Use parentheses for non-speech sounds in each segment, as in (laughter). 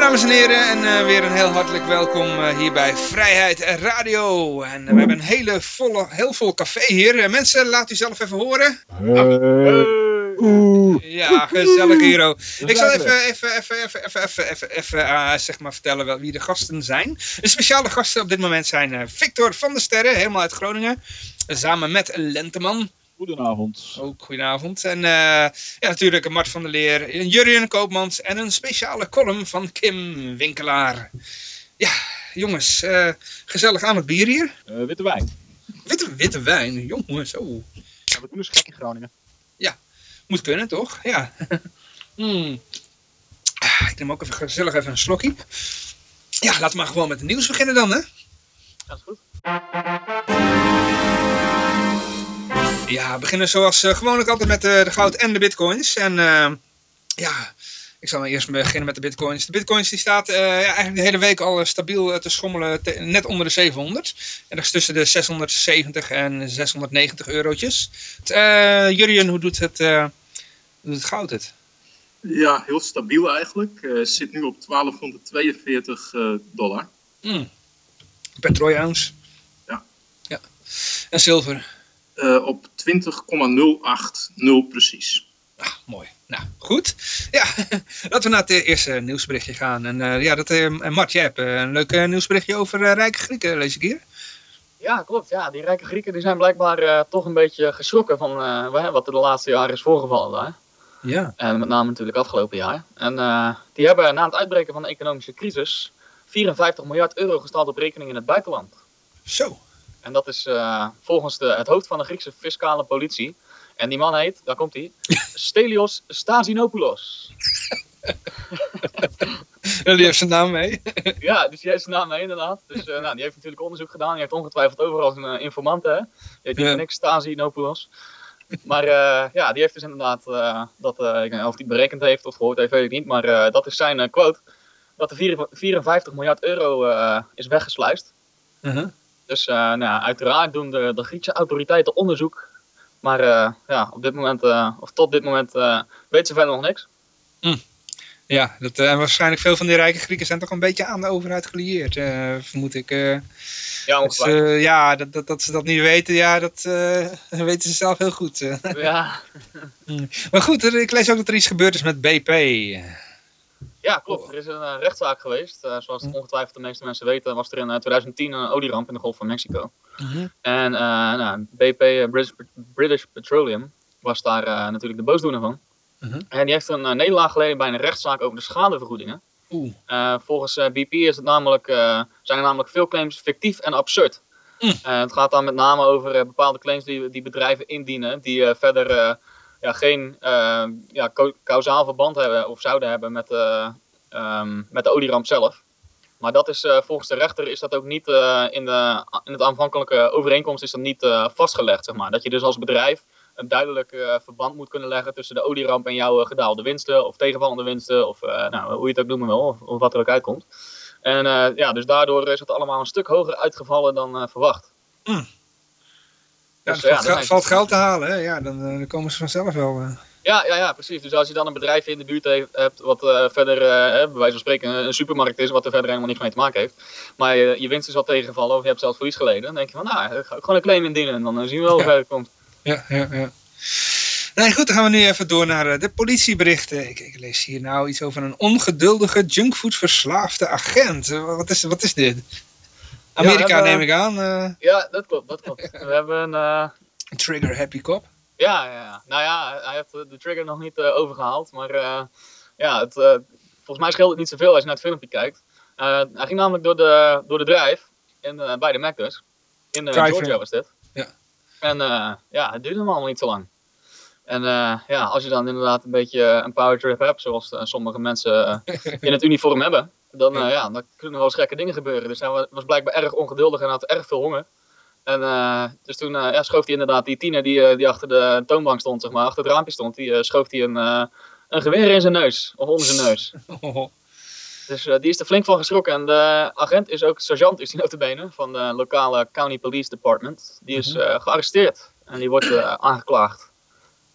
Dames en heren, en eh, weer een heel hartelijk welkom eh, hier bij Vrijheid Radio. En eh, we hebben een hele volle, heel vol café hier. Mensen, laat u zelf even horen. Ja, gezellig hier. Ik zal even, even, even, even, even, even, even, even zeg maar vertellen wel wie de gasten zijn. De speciale gasten op dit moment zijn eh, Victor van der Sterren, helemaal uit Groningen. Samen met Lenteman. Goedenavond. Ook goedenavond. En eh, ja, natuurlijk Mart van der Leer, Jurien Koopmans en een speciale column van Kim Winkelaar. Ja, jongens, eh, gezellig aan het bier hier. Eh, witte wijn. Witte, witte wijn, jongens, oh. Ja, we doen eens gek in Groningen. Moet kunnen, toch? Ja. (laughs) Hmm. Ah, Ik neem ook even gezellig even een slokje. Ja, laten we maar gewoon met het nieuws beginnen dan, hè? Dat is goed. Ja, we beginnen zoals uh, gewoonlijk altijd met eh, de goud en de bitcoins. En eh, ja, ik zal maar eerst beginnen met de bitcoins. De bitcoins die staat eh, ja, eigenlijk de hele week al eh, stabiel eh, te schommelen te- net onder de 700. En dat is tussen de 670 en 690 eurotjes. Eh Jurien, hoe doet het, eh, hoe doet het goud het? Ja, heel stabiel eigenlijk. Eh zit nu op 1242 eh, dollar. Hmm. Per troy ounce. Ja. ja. En zilver. Eh, op 20,080 precies. Ah, mooi. Nou, goed. Ja, (laughs) laten we naar het eerste nieuwsberichtje gaan. En eh, ja, dat, eh, Mart, jij hebt een leuk nieuwsberichtje over rijke Grieken, lees ik hier. Ja, klopt. Ja, die rijke Grieken die zijn blijkbaar eh, toch een beetje geschrokken van eh, wa- wat er de laatste jaren is voorgevallen daar. Ja. En met name natuurlijk afgelopen jaar. En eh, die hebben na het uitbreken van de economische crisis 54 miljard euro gestald op rekening in het buitenland. Zo. En dat is eh, volgens de, het hoofd van de Griekse fiscale politie. En die man heet, daar komt hij, (laughs) Stelios Stasinopoulos. (laughs) Jullie hebben zijn naam mee. (laughs) Ja, dus die heeft zijn naam mee inderdaad. Dus eh, nou, die heeft natuurlijk onderzoek gedaan. Die heeft ongetwijfeld overal zijn uh, informant, hè. Die Ja. voor niks Stasi Nopoulos. Maar eh, ja, die heeft dus inderdaad dat, dat eh, ik weet niet of hij het berekend heeft of gehoord heeft, weet ik niet. Maar eh, dat is zijn eh, quote. Dat er vier- 54 miljard euro eh, is weggesluist. Uh-huh. Dus eh, nou, ja, uiteraard doen de, de Griekse autoriteiten onderzoek. Maar eh, ja, op dit moment, eh, of tot dit moment, weten ze verder nog niks. Ja, dat, en waarschijnlijk veel van die rijke Grieken zijn toch een beetje aan de overheid gelieerd, eh, vermoed ik. Ja, ze- ja, dat, dat, dat ze dat niet weten, ja, dat (laughs) weten ze zelf heel goed. Ja, (laughs) Maar goed, er- ik lees ook dat er iets gebeurd is met BP. Ja, klopt. Er is een eh, rechtszaak geweest. Eh, zoals ongetwijfeld de meeste mensen weten, was er in eh, 2010 een olieramp in de Golf van Mexico. En eh, nou, BP, eh, British, British Petroleum, was daar eh, natuurlijk de boosdoener van. Mhm. En die heeft een eh, nederlaag geleden bij een rechtszaak over de schadevergoedingen. Eh, volgens eh, BP is het namelijk, eh, zijn er namelijk veel claims fictief en absurd. Mm. Eh, het gaat dan met name over eh, bepaalde claims die, die bedrijven indienen, die eh, verder eh, ja, geen eh, ja, kausaal verband hebben of zouden hebben met, eh, ehm, met de olieramp zelf. Maar dat is eh, volgens de rechter is dat ook niet eh, in, de, in het aanvankelijke overeenkomst is dat niet vastgelegd. Zeg maar. Dat je dus als bedrijf een duidelijk verband moet kunnen leggen tussen de olieramp en jouw gedaalde winsten of tegenvallende winsten of nou, hoe je het ook noemen wil of, wat er ook uitkomt. En ja, dus daardoor is het allemaal een stuk hoger uitgevallen dan verwacht. Ja, Dus, ja, valt, valt geld te halen, hè? Ja, dan, eh, dan komen ze vanzelf wel. eh. Ja, ja, ja, precies. Dus als je dan een bedrijf in de buurt heeft, hebt wat eh, verder, hè, bij wijze van spreken, een supermarkt is, wat er verder helemaal niks mee te maken heeft. Maar je, je winst is al tegengevallen of je hebt zelfs verlies geleden. Dan denk je van, nou, ik ga gewoon een claim indienen en dan zien we wel hoe Ja. ver het komt. Ja, ja, ja. Nee, goed, dan gaan we nu even door naar de politieberichten. Ik, ik lees hier nou iets over een ongeduldige junkfood verslaafde agent. Wat is, wat is dit? Amerika neem ik aan. eh, Ja, dat klopt, dat klopt. (laughs) We hebben een, eh, trigger happy cop. ja, ja, ja. Nou ja, hij heeft de trigger nog niet eh, overgehaald. Maar ja, het, volgens mij scheelt het niet zoveel als je naar het filmpje kijkt. Hij ging namelijk door de, door de drive, in, bij de Mac dus. In. Georgia was dit. Ja. En ja, het duurde hem allemaal niet zo lang. En ja, als je dan inderdaad een beetje een power trip hebt, zoals sommige mensen (laughs) in het uniform hebben, dan, eh, ja, dan kunnen er wel eens gekke dingen gebeuren. Dus hij wa- was blijkbaar erg ongeduldig en had erg veel honger. En uh, dus toen uh, ja, schoof hij inderdaad die tiener die, uh, die achter de toonbank stond, zeg maar, achter het raampje stond, die schoof hij een, een geweer in zijn neus, of onder zijn neus. Oh. (laughs) Dus die is er flink van geschrokken. En de agent is ook, sergeant is die notabene, van de lokale County Police Department. Die is mhm. gearresteerd en die wordt aangeklaagd.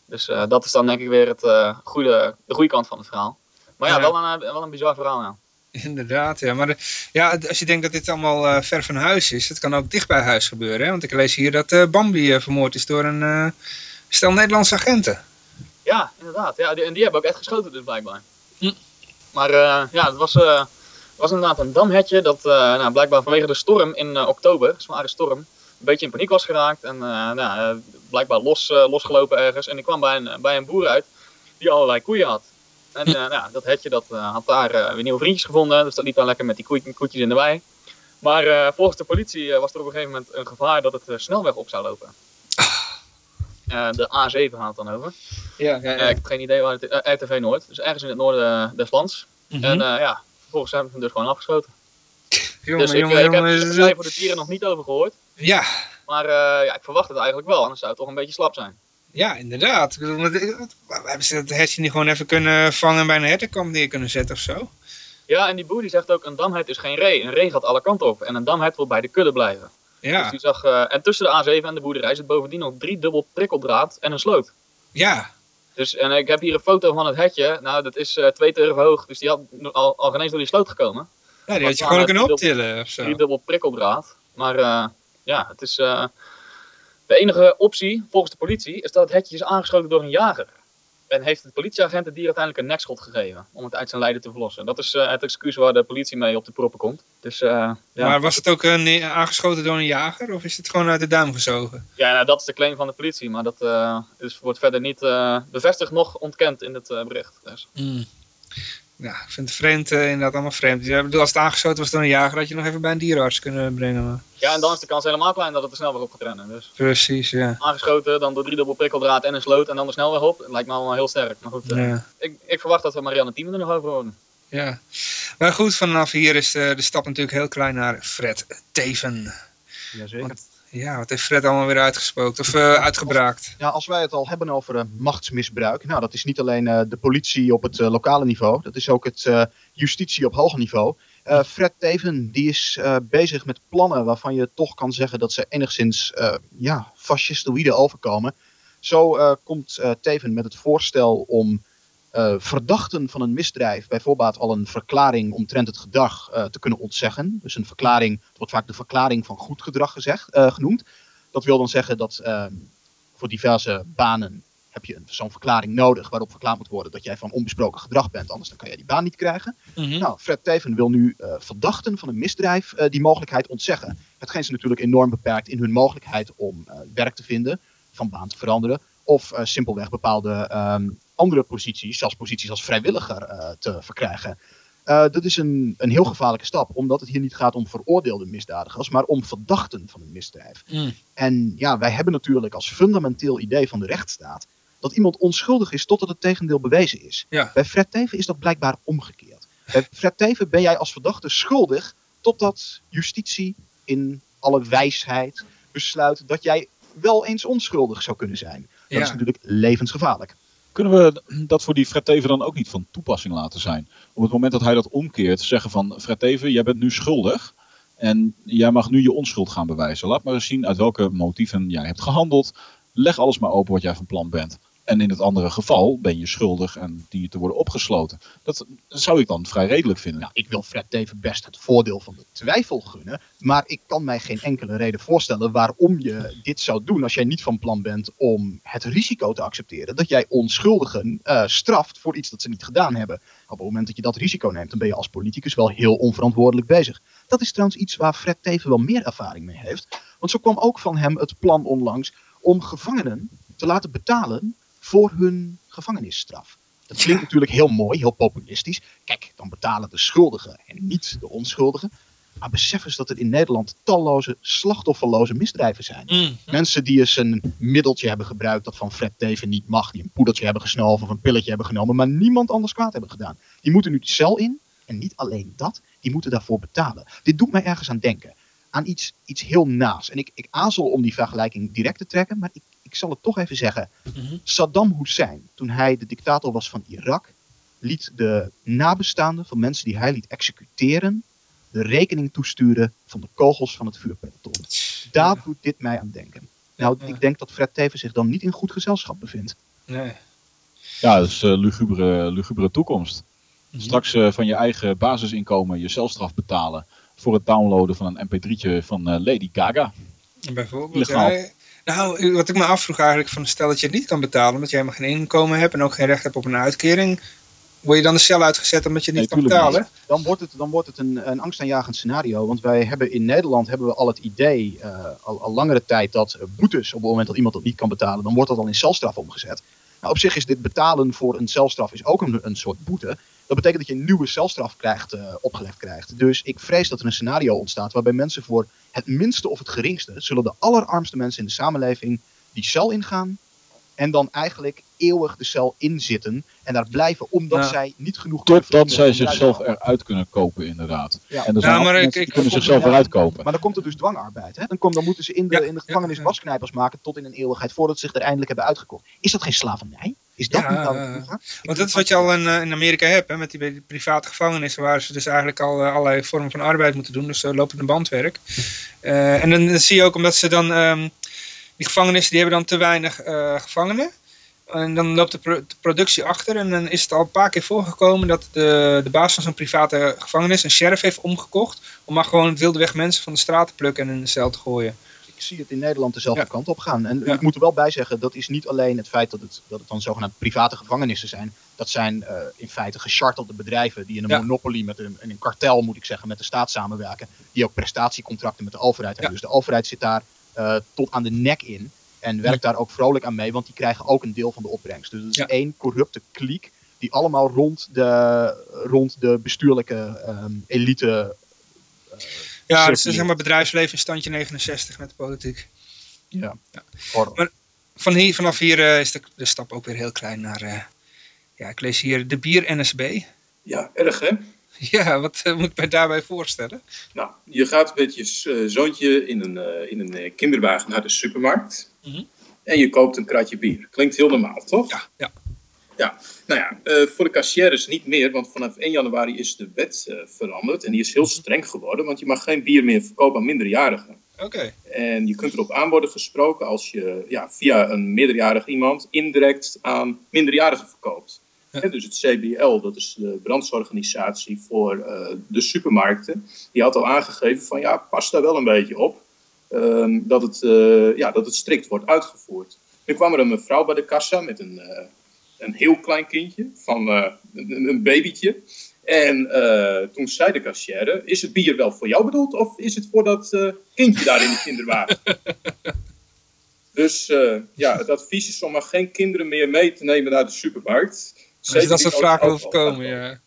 Dus dat is dan denk ik weer het, goede, de goede kant van het verhaal. Maar ja, ja. Wel, een, wel een bizar verhaal, ja. (laughs) Inderdaad, ja. Maar de, ja, als je denkt dat dit allemaal uh, ver van huis is, het kan ook dicht bij huis gebeuren. Hè? Want ik lees hier dat uh, Bambi uh, vermoord is door een stel Nederlandse agenten. Ja, inderdaad. Ja, die, en die hebben ook echt geschoten dus blijkbaar. Hm. Maar ja, het was, was inderdaad een damhetje dat nou, blijkbaar vanwege de storm in oktober, zware storm, een beetje in paniek was geraakt. En nou, blijkbaar los, losgelopen ergens. En die kwam bij een, bij een boer uit die allerlei koeien had. En uh, nou, dat hetje dat, uh, had daar uh, weer nieuwe vriendjes gevonden. Dus dat liep dan lekker met die koe koetjes in de wei. Maar volgens de politie was er op een gegeven moment een gevaar dat het snelweg op zou lopen. de A7 haalt dan over. Ja, ja, ja. ik heb geen idee waar het RTV Noord. Dus ergens in het noorden des lands. Mm -hmm. En ja, vervolgens hebben we hem dus gewoon afgeschoten. jongen, dus ik, jongen, ik heb er voor de dieren nog niet over gehoord. Ja. Maar ja, ik verwacht het eigenlijk wel, anders zou het toch een beetje slap zijn. Ja, inderdaad. Hebben ze dat hertje niet gewoon even kunnen vangen en bij een hertenkamp neer kunnen zetten of zo? Ja, en die boer die zegt ook, een damheid is geen ree. Een ree gaat alle kanten op. En een damheid wil bij de kudde blijven. Ja. Dus die zag, uh, en tussen de A7 en de boerderij zit bovendien nog drie dubbel prikkeldraad en een sloot. Ja. Dus, en ik heb hier een foto van het hetje. Nou, dat is uh, twee turven hoog. Dus die had al, al geen eens door die sloot gekomen. Ja, die had je gewoon kunnen optillen of zo. Drie dubbel prikkeldraad. Maar uh, ja, het is... De enige optie, volgens de politie, is dat het hetje is aangeschoten door een jager. En heeft de politieagent het dier uiteindelijk een nekschot gegeven om het uit zijn lijden te verlossen. Dat is uh, het excuus waar de politie mee op de proppen komt. Dus, uh, ja. Maar was het ook uh, aangeschoten door een jager of is het gewoon uit de duim gezogen? Ja, nou, dat is de claim van de politie, maar dat is, wordt verder niet bevestigd nog ontkend in het bericht. Dus. Mm. Ja, ik vind het vreemd, uh, inderdaad allemaal vreemd. Ja, bedoel, als het aangeschoten was door een jager, had je nog even bij een dierenarts kunnen brengen. Maar... Ja, en dan is de kans helemaal klein dat het er snel weer op gaat rennen. Dus. Precies, ja. Aangeschoten, dan door drie dubbel prikkeldraad en een sloot en dan er snel weer op. Lijkt me allemaal heel sterk. Maar goed, uh, ja. ik, ik verwacht dat we Marianne Thieme er nog over horen. Ja, maar goed, vanaf hier is de, de stap natuurlijk heel klein naar Fred Teven. Jazeker. Want ja, wat heeft Fred allemaal weer uitgespookt of uh, uitgebraakt? Ja, als wij het al hebben over uh, machtsmisbruik. Nou, dat is niet alleen uh, de politie op het lokale niveau. Dat is ook het justitie op hoger niveau. Fred Teven, die is bezig met plannen waarvan je toch kan zeggen dat ze enigszins ja, fascistoïde overkomen. Zo komt Teven met het voorstel om uh, verdachten van een misdrijf bijvoorbeeld al een verklaring omtrent het gedrag uh, te kunnen ontzeggen. Dus een verklaring, het wordt vaak de verklaring van goed gedrag gezegd, uh, genoemd. Dat wil dan zeggen dat ehm, voor diverse banen heb je zo'n verklaring nodig waarop verklaard moet worden dat jij van onbesproken gedrag bent, anders dan kan jij die baan niet krijgen. Mm -hmm. Nou, Fred Teven wil nu verdachten van een misdrijf die mogelijkheid ontzeggen. Hetgeen ze natuurlijk enorm beperkt in hun mogelijkheid om werk te vinden, van baan te veranderen of simpelweg bepaalde um, andere posities, zelfs posities als vrijwilliger, uh, te verkrijgen. Uh, dat is een, een heel gevaarlijke stap, omdat het hier niet gaat om veroordeelde misdadigers, maar om verdachten van een misdrijf. Mm. En ja, wij hebben natuurlijk als fundamenteel idee van de rechtsstaat dat iemand onschuldig is totdat het tegendeel bewezen is. Ja. Bij Fred Teven is dat blijkbaar omgekeerd. Bij Fred Teven ben jij als verdachte schuldig totdat justitie in alle wijsheid besluit dat jij wel eens onschuldig zou kunnen zijn. Dat ja. is natuurlijk levensgevaarlijk. Kunnen we dat voor die Fred Teven dan ook niet van toepassing laten zijn? Op het moment dat hij dat omkeert, zeggen van Fred Teven, jij bent nu schuldig. En jij mag nu je onschuld gaan bewijzen. Laat maar eens zien uit welke motieven jij hebt gehandeld. Leg alles maar open wat jij van plan bent. En in het andere geval ben je schuldig en die te worden opgesloten. Dat zou ik dan vrij redelijk vinden. Nou, ik wil Fred Teven best het voordeel van de twijfel gunnen. Maar ik kan mij geen enkele reden voorstellen waarom je dit zou doen als jij niet van plan bent om het risico te accepteren dat jij onschuldigen uh, straft voor iets dat ze niet gedaan hebben. Op het moment dat je dat risico neemt, dan ben je als politicus wel heel onverantwoordelijk bezig. Dat is trouwens iets waar Fred Teven wel meer ervaring mee heeft. Want zo kwam ook van hem het plan onlangs om gevangenen te laten betalen voor hun gevangenisstraf. Dat klinkt natuurlijk heel mooi, heel populistisch. Kijk, dan betalen de schuldigen en niet de onschuldigen. Maar besef eens dat er in Nederland talloze slachtofferloze misdrijven zijn. Mm. Mensen die eens een middeltje hebben gebruikt dat van Fred Teven niet mag. Die een poedertje hebben gesnoven of een pilletje hebben genomen. Maar niemand anders kwaad hebben gedaan. Die moeten nu de cel in. En niet alleen dat, die moeten daarvoor betalen. Dit doet mij ergens aan denken. aan iets, iets heel naas. En ik, ik aarzel om die vergelijking direct te trekken, maar ik, ik zal het toch even zeggen. Mhm. Saddam Hussein, toen hij de dictator was van Irak, liet de nabestaanden van mensen die hij liet executeren de rekening toesturen van de kogels van het vuurpeloton. Daar doet dit mij aan denken. Nou, Ja. ik denk dat Fred Teven zich dan niet in goed gezelschap bevindt. Nee. Ja, dat is een lugubere, lugubere toekomst. Mhm. Straks eh, van je eigen basisinkomen je celstraf betalen voor het downloaden van een mp3'tje van eh, Lady Gaga. Bijvoorbeeld. Illegaal. Ja, nou, wat ik me afvroeg eigenlijk van stel dat je het niet kan betalen omdat je helemaal geen inkomen hebt en ook geen recht hebt op een uitkering. Word je dan de cel uitgezet omdat je het niet Nee, kan betalen? Dan wordt het, dan wordt het een, een angstaanjagend scenario. Want wij hebben in Nederland hebben we al het idee, eh, al, al langere tijd, dat boetes op het moment dat iemand dat niet kan betalen, dan wordt dat al in celstraf omgezet. Nou, op zich is dit betalen voor een celstraf is ook een, een soort boete. Dat betekent dat je een nieuwe celstraf krijgt, eh, opgelegd krijgt. Dus ik vrees dat er een scenario ontstaat waarbij mensen voor het minste of het geringste, zullen de allerarmste mensen in de samenleving die cel ingaan en dan eigenlijk eeuwig de cel inzitten en daar blijven omdat Ja. zij niet genoeg kunnen Totdat zij zichzelf eruit kunnen kopen, inderdaad. Ja. En er zijn Ja, maar ik- mensen die ik- kunnen ik- zichzelf ja. eruit kopen. Maar dan komt er dus dwangarbeid. Hè? Dan, kom, dan moeten ze in de, Ja, in de gevangenis ja. wasknijpers maken tot in een eeuwigheid voordat ze zich er eindelijk hebben uitgekocht. Is dat geen slavernij? Is dat Ja, niet het vroeger? Want dat is wat je al in, eh, in Amerika hebt, hè, met die, die private gevangenissen, waar ze dus eigenlijk al eh, allerlei vormen van arbeid moeten doen, dus uh, lopende bandwerk. (laughs) Eh, en dan, dan zie je ook omdat ze dan, ehm, die gevangenissen die hebben dan te weinig eh, gevangenen. En dan loopt de, pro- de productie achter en dan is het al een paar keer voorgekomen dat de, de baas van zo'n private gevangenis een sheriff heeft omgekocht om maar gewoon het wilde weg mensen van de straat te plukken en in de cel te gooien. Ik zie het in Nederland dezelfde Ja. kant op gaan. En Ja. ik moet er wel bij zeggen, dat is niet alleen het feit dat het, dat het dan zogenaamd private gevangenissen zijn. Dat zijn eh, in feite gechartelde bedrijven die in een Ja. monopolie, met een, in een kartel moet ik zeggen, met de staat samenwerken. Die ook prestatiecontracten met de overheid hebben. Dus de overheid zit daar tot aan de nek in. En werkt daar ook vrolijk aan mee, want die krijgen ook een deel van de opbrengst. Dus het is Ja. één corrupte kliek die allemaal rond de, rond de bestuurlijke ehm, elite. eh, Ja, het is zeg maar bedrijfsleven in standje 69 met de politiek. Horror. Van hier, vanaf hier eh, is de, de stap ook weer heel klein naar, eh, ja, ik lees hier de bier NSB. Ja, erg hè? (laughs) Ja, wat eh, moet ik mij daarbij voorstellen? Nou, je gaat met je eh, zoontje in een, eh, in een kinderwagen naar de supermarkt. Mhm. En je koopt een kratje bier. Klinkt heel normaal, toch? Ja, ja. Nou ja, voor de kassières niet meer, want vanaf 1 januari is de wet veranderd. En die is heel streng geworden, want je mag geen bier meer verkopen aan minderjarigen. Oké. En je kunt erop aan worden gesproken als je ja, via een meerderjarig iemand indirect aan minderjarigen verkoopt. Dus het CBL, dat is de brandsorganisatie voor eh, de supermarkten, die had al aangegeven van ja, pas daar wel een beetje op. ehm, dat, het, eh, ja, dat het strikt wordt uitgevoerd. Nu kwam er een mevrouw bij de kassa met een, eh, een heel klein kindje, van een, een babytje. En toen zei de kassière, is het bier wel voor jou bedoeld of is het voor dat kindje daar in de kinderwagen? (laughs) dus ja, het advies is om maar geen kinderen meer mee te nemen naar de supermarkt. Als je dat soort vragen wil voorkomen, ja.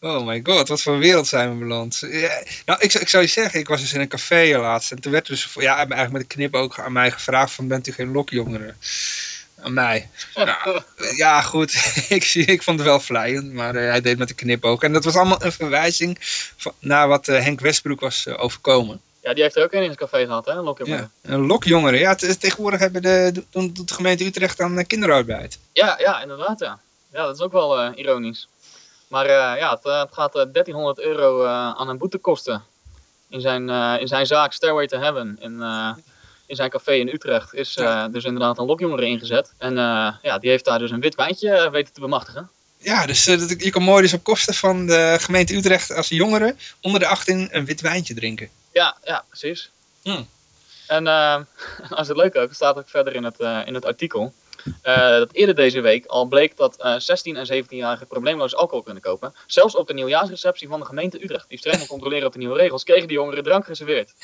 Oh my god, wat voor een wereld zijn we beland. Ja, nou, ik, zou- ik zou je zeggen, ik was dus in een café laatst. En toen werd dus, ja, eigenlijk met een knip ook aan mij gevraagd van, bent u geen lokjongere? Aan mij. Nou, (laughs) ja, goed. (laughs) ik, zie- ik vond het wel vlijend, maar eh, hij deed met een knip ook. En dat was allemaal een verwijzing van, naar wat eh, Henk Westbroek was eh, overkomen. Ja, die heeft er ook een in het café gehad, hè? Een lokje Ja, een lokjongere. Ja, tegenwoordig hebben de, doet de gemeente Utrecht aan eh, kinderarbeid. Ja, ja, inderdaad, ja. Ja, dat is ook wel eh, ironisch. Maar eh, ja, het, het gaat eh, 1300 euro aan een boete kosten. In zijn, in zijn zaak Stairway to Heaven, in, in zijn café in Utrecht, is dus inderdaad een lokjongere ingezet. En ja, die heeft daar dus een wit wijntje weten te bemachtigen. Ja, dus dat- je kan mooi dus op kosten van de gemeente Utrecht als jongeren onder de 18 een wit wijntje drinken. Ja, ja, precies. Hmm. En eh, (laughs) als het leuk ook, staat ook verder in het, eh, in het artikel. eh, dat eerder deze week al bleek dat eh 16 en 17-jarigen probleemloos alcohol kunnen kopen. Zelfs op de nieuwjaarsreceptie van de gemeente Utrecht, die streng controleren op de nieuwe regels, kregen die jongeren drank geserveerd. (laughs)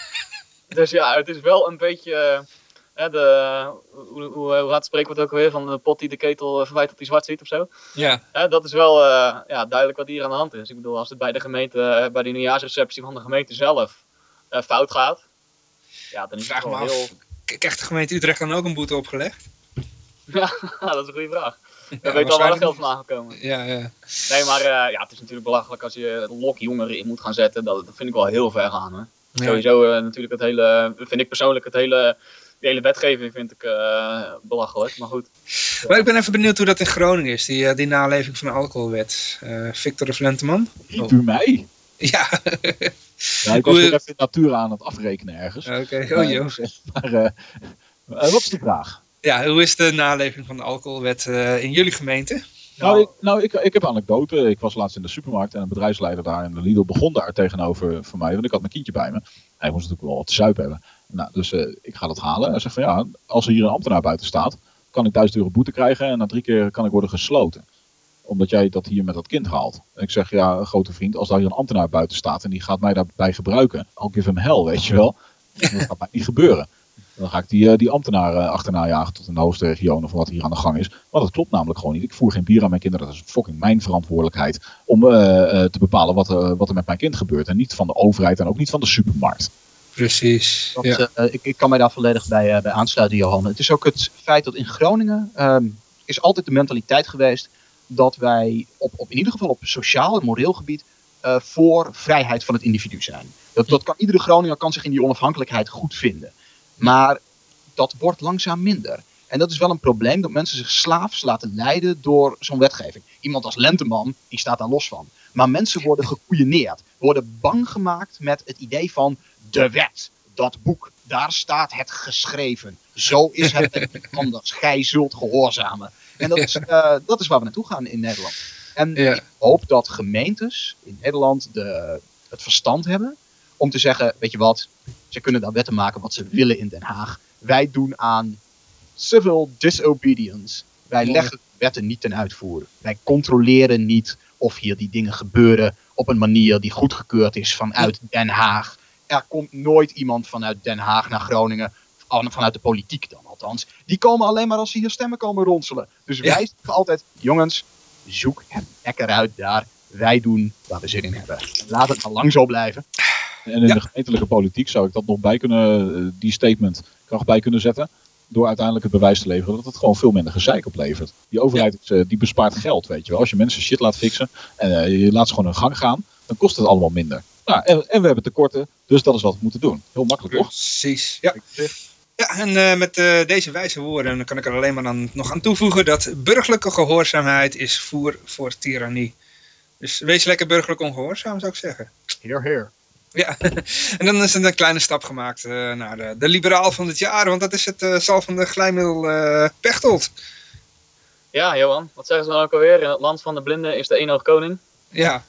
Dus ja, het is wel een beetje. eh, hè, de, hoe, hoe, hoe gaat het spreekwoord ook alweer? Van de pot die de ketel eh, verwijt dat hij zwart ziet of zo. Ja, Hè, dat is wel eh, ja, duidelijk wat hier aan de hand is. Ik bedoel, als het bij de gemeente, eh, bij de nieuwjaarsreceptie van de gemeente zelf eh, fout gaat, ja, dan is vraag het me wel af. heel... krijgt de gemeente Utrecht dan ook een boete opgelegd? Ja, (laughs) dat is een goede vraag. Ja, We weten al waar het geld vandaan gekomen. Ja, ja. Nee, maar eh, ja, het is natuurlijk belachelijk als je lokjongeren in moet gaan zetten. Dat, dat vind ik wel heel ver gaan. Hè? Ja. Sowieso eh, natuurlijk het hele, vind ik persoonlijk het hele, die hele wetgeving vind ik eh, belachelijk. Maar goed. Maar ik ben even benieuwd hoe dat in Groningen is, die, eh, die naleving van de alcoholwet. Eh, Victor de Vlenteman? Niet door mij. Ja, (laughs) Ja, ik was weer even Natura aan het afrekenen ergens. oké. Maar- Oh, joh. Maar, eh, eh, wat is de vraag? Ja, hoe is de naleving van de alcoholwet eh, in jullie gemeente? Nou, ik, nou ik, ik heb anekdote. Ik was laatst in de supermarkt en een bedrijfsleider daar in de Lidl begon daar tegenover voor mij. Want ik had mijn kindje bij me. Hij moest natuurlijk wel wat te zuip hebben. Nou, dus eh, ik ga dat halen. Hij zegt van ja, als er hier een ambtenaar buiten staat, kan ik 1000 euro boete krijgen en na drie keer kan ik worden gesloten. Omdat jij dat hier met dat kind haalt. En ik zeg ja, grote vriend, als daar hier een ambtenaar buiten staat en die gaat mij daarbij gebruiken, I'll give hem hell, weet je wel. (laughs) Dat gaat mij niet gebeuren. Dan ga ik die, eh, die ambtenaar eh, achterna jagen tot in de hoogste regionen van wat hier aan de gang is. Maar dat klopt namelijk gewoon niet. Ik voer geen bier aan mijn kinderen. Dat is fucking mijn verantwoordelijkheid om eh, eh, te bepalen wat, eh, wat er met mijn kind gebeurt. En niet van de overheid en ook niet van de supermarkt. Precies. Dat, Ja. eh, ik, ik kan mij daar volledig bij, eh, bij aansluiten, Johan. Het is ook het feit dat in Groningen ehm, is altijd de mentaliteit geweest dat wij op, op in ieder geval op sociaal en moreel gebied eh, voor vrijheid van het individu zijn. Dat, dat kan, iedere Groninger kan zich in die onafhankelijkheid goed vinden. Maar dat wordt langzaam minder. En dat is wel een probleem, dat mensen zich slaafs laten leiden door zo'n wetgeving. Iemand als Lenteman, die staat daar los van. Maar mensen worden gekoeieneerd, worden bang gemaakt met het idee van de wet. Dat boek, daar staat het geschreven. Zo is het (laughs) anders. Gij zult gehoorzamen. En dat is, eh, dat is waar we naartoe gaan in Nederland. En Ja. ik hoop dat gemeentes in Nederland de, het verstand hebben om te zeggen, weet je wat, ze kunnen daar wetten maken wat ze willen in Den Haag. Wij doen aan civil disobedience. Wij leggen wetten niet ten uitvoer. Wij controleren niet of hier die dingen gebeuren op een manier die goedgekeurd is vanuit Den Haag. Er komt nooit iemand vanuit Den Haag naar Groningen, van- vanuit de politiek dan althans. Die komen alleen maar als ze hier stemmen komen ronselen. Dus Ja. wij zeggen altijd, jongens, zoek het lekker uit daar. Wij doen waar we zin in hebben. Laat het maar lang zo blijven. En in Ja. de gemeentelijke politiek zou ik dat nog bij kunnen, eh, die statement kracht bij kunnen zetten. Door uiteindelijk het bewijs te leveren dat het gewoon veel minder gezeik oplevert. Die overheid eh, die bespaart geld, weet je wel. Als je mensen shit laat fixen en eh, je laat ze gewoon hun gang gaan, dan kost het allemaal minder. Nou, en, en we hebben tekorten, dus dat is wat we moeten doen. Heel makkelijk, toch? Precies. Ja. Ja, en eh, met eh, deze wijze woorden kan ik er alleen maar dan nog aan toevoegen dat burgerlijke gehoorzaamheid is voer voor tirannie. Dus wees lekker burgerlijk ongehoorzaam, zou ik zeggen. Heer, heer. Ja, (laughs) en dan is er een kleine stap gemaakt eh, naar de, de liberaal van dit jaar, want dat is het eh zal van de glijmiddel eh Pechtold. Ja, Johan, wat zeggen ze dan ook alweer? In het land van de blinden is de eenhoog koning. Ja,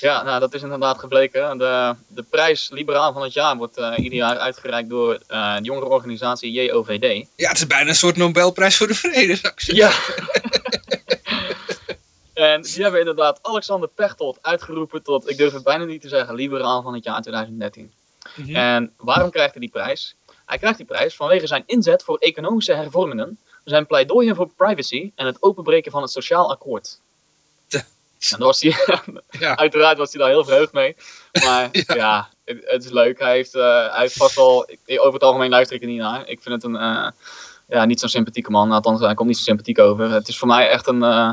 Ja, nou, dat is inderdaad gebleken. De, de prijs Liberaal van het jaar wordt eh, ieder jaar uitgereikt door eh de jongerenorganisatie JOVD. ja, het is bijna een soort Nobelprijs voor de vrede, zou ik zeggen. Ja. (laughs) en die hebben inderdaad Alexander Pechtold uitgeroepen tot, ik durf het bijna niet te zeggen, Liberaal van het jaar 2013. Mhm. En waarom krijgt hij die prijs? Hij krijgt die prijs vanwege zijn inzet voor economische hervormingen, zijn pleidooien voor privacy en het openbreken van het sociaal akkoord. En was hij, Ja. (laughs) uiteraard was hij daar heel verheugd mee. Maar (laughs) Ja. ja, het, het is leuk. Hij heeft, eh, hij heeft vast wel, over het algemeen luister ik er niet naar. Ik vind het een, eh, ja, niet zo'n sympathieke man. Althans, hij komt niet zo sympathiek over. Het is voor mij echt een, eh,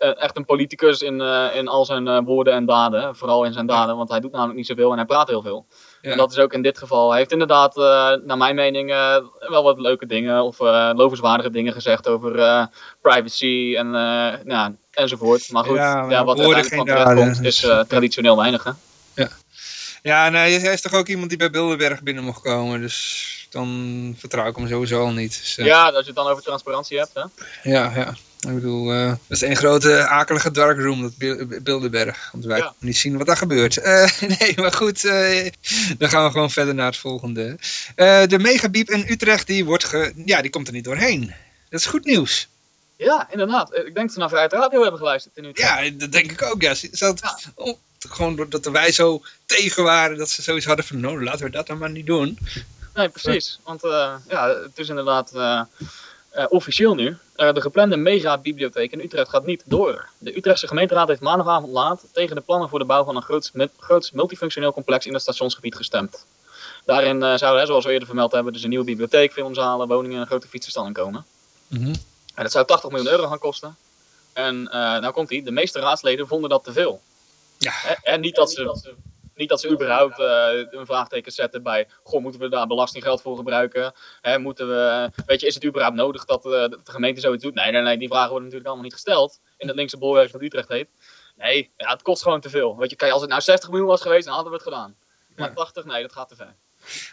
echt een politicus in, eh, in al zijn eh, woorden en daden. Vooral in zijn daden, want hij doet namelijk niet zoveel en hij praat heel veel. Ja. En dat is ook in dit geval. Hij heeft inderdaad, eh, naar mijn mening, eh, wel wat leuke dingen of eh lovenswaardige dingen gezegd over eh, privacy en, eh, nou, enzovoort. Maar goed, Ja, ja, maar wat woorden, uiteindelijk van terecht komt, is eh, traditioneel weinig. Hè? Ja, nee, hij is toch ook iemand die bij Bilderberg binnen mocht komen, dus dan vertrouw ik hem sowieso al niet. Dus, eh, Ja, als je het dan over transparantie hebt. Hè? Ja, ja. Ik bedoel, eh, dat is een grote akelige darkroom, dat Bil- Bilderberg. Want wij Ja. kunnen niet zien wat daar gebeurt. Eh, (laughs) nee, maar goed, eh, dan gaan we gewoon verder naar het volgende. De megabiep in Utrecht, die, wordt ge ja, die komt er niet doorheen. Dat is goed nieuws. Ja, inderdaad. Ik denk dat ze naar Vrijheid Radio hebben geluisterd in Utrecht. Ja, dat denk ik ook. Ja. Oh, gewoon doordat wij zo tegen waren, dat ze zoiets hadden van, nou, laten we dat dan maar niet doen. Nee, precies. Want ja, het is inderdaad eh, officieel nu. Eh, de geplande megabibliotheek in Utrecht gaat niet door. De Utrechtse gemeenteraad heeft maandagavond laat tegen de plannen voor de bouw van een groots, mu- groots multifunctioneel complex in het stationsgebied gestemd. Daarin eh zouden, hè, zoals we eerder vermeld hebben, dus een nieuwe bibliotheek, filmzalen, woningen en een grote fietsenstalling komen. En dat zou 80 miljoen euro gaan kosten. En nou komt ie, de meeste raadsleden vonden dat te veel. Ja. En niet dat ze, Niet dat ze überhaupt eh, een vraagteken zetten bij, goh, moeten we daar belastinggeld voor gebruiken? Hè, moeten we, weet je, is het überhaupt nodig dat eh, de gemeente zoiets doet? Nee, nee, nee, die vragen worden natuurlijk allemaal niet gesteld in het linkse bolwerk dat Utrecht heet. Nee, ja, het kost gewoon te veel. Weet je, als het nou 60 miljoen was geweest, dan hadden we het gedaan. Maar Ja. 80, nee, dat gaat te ver.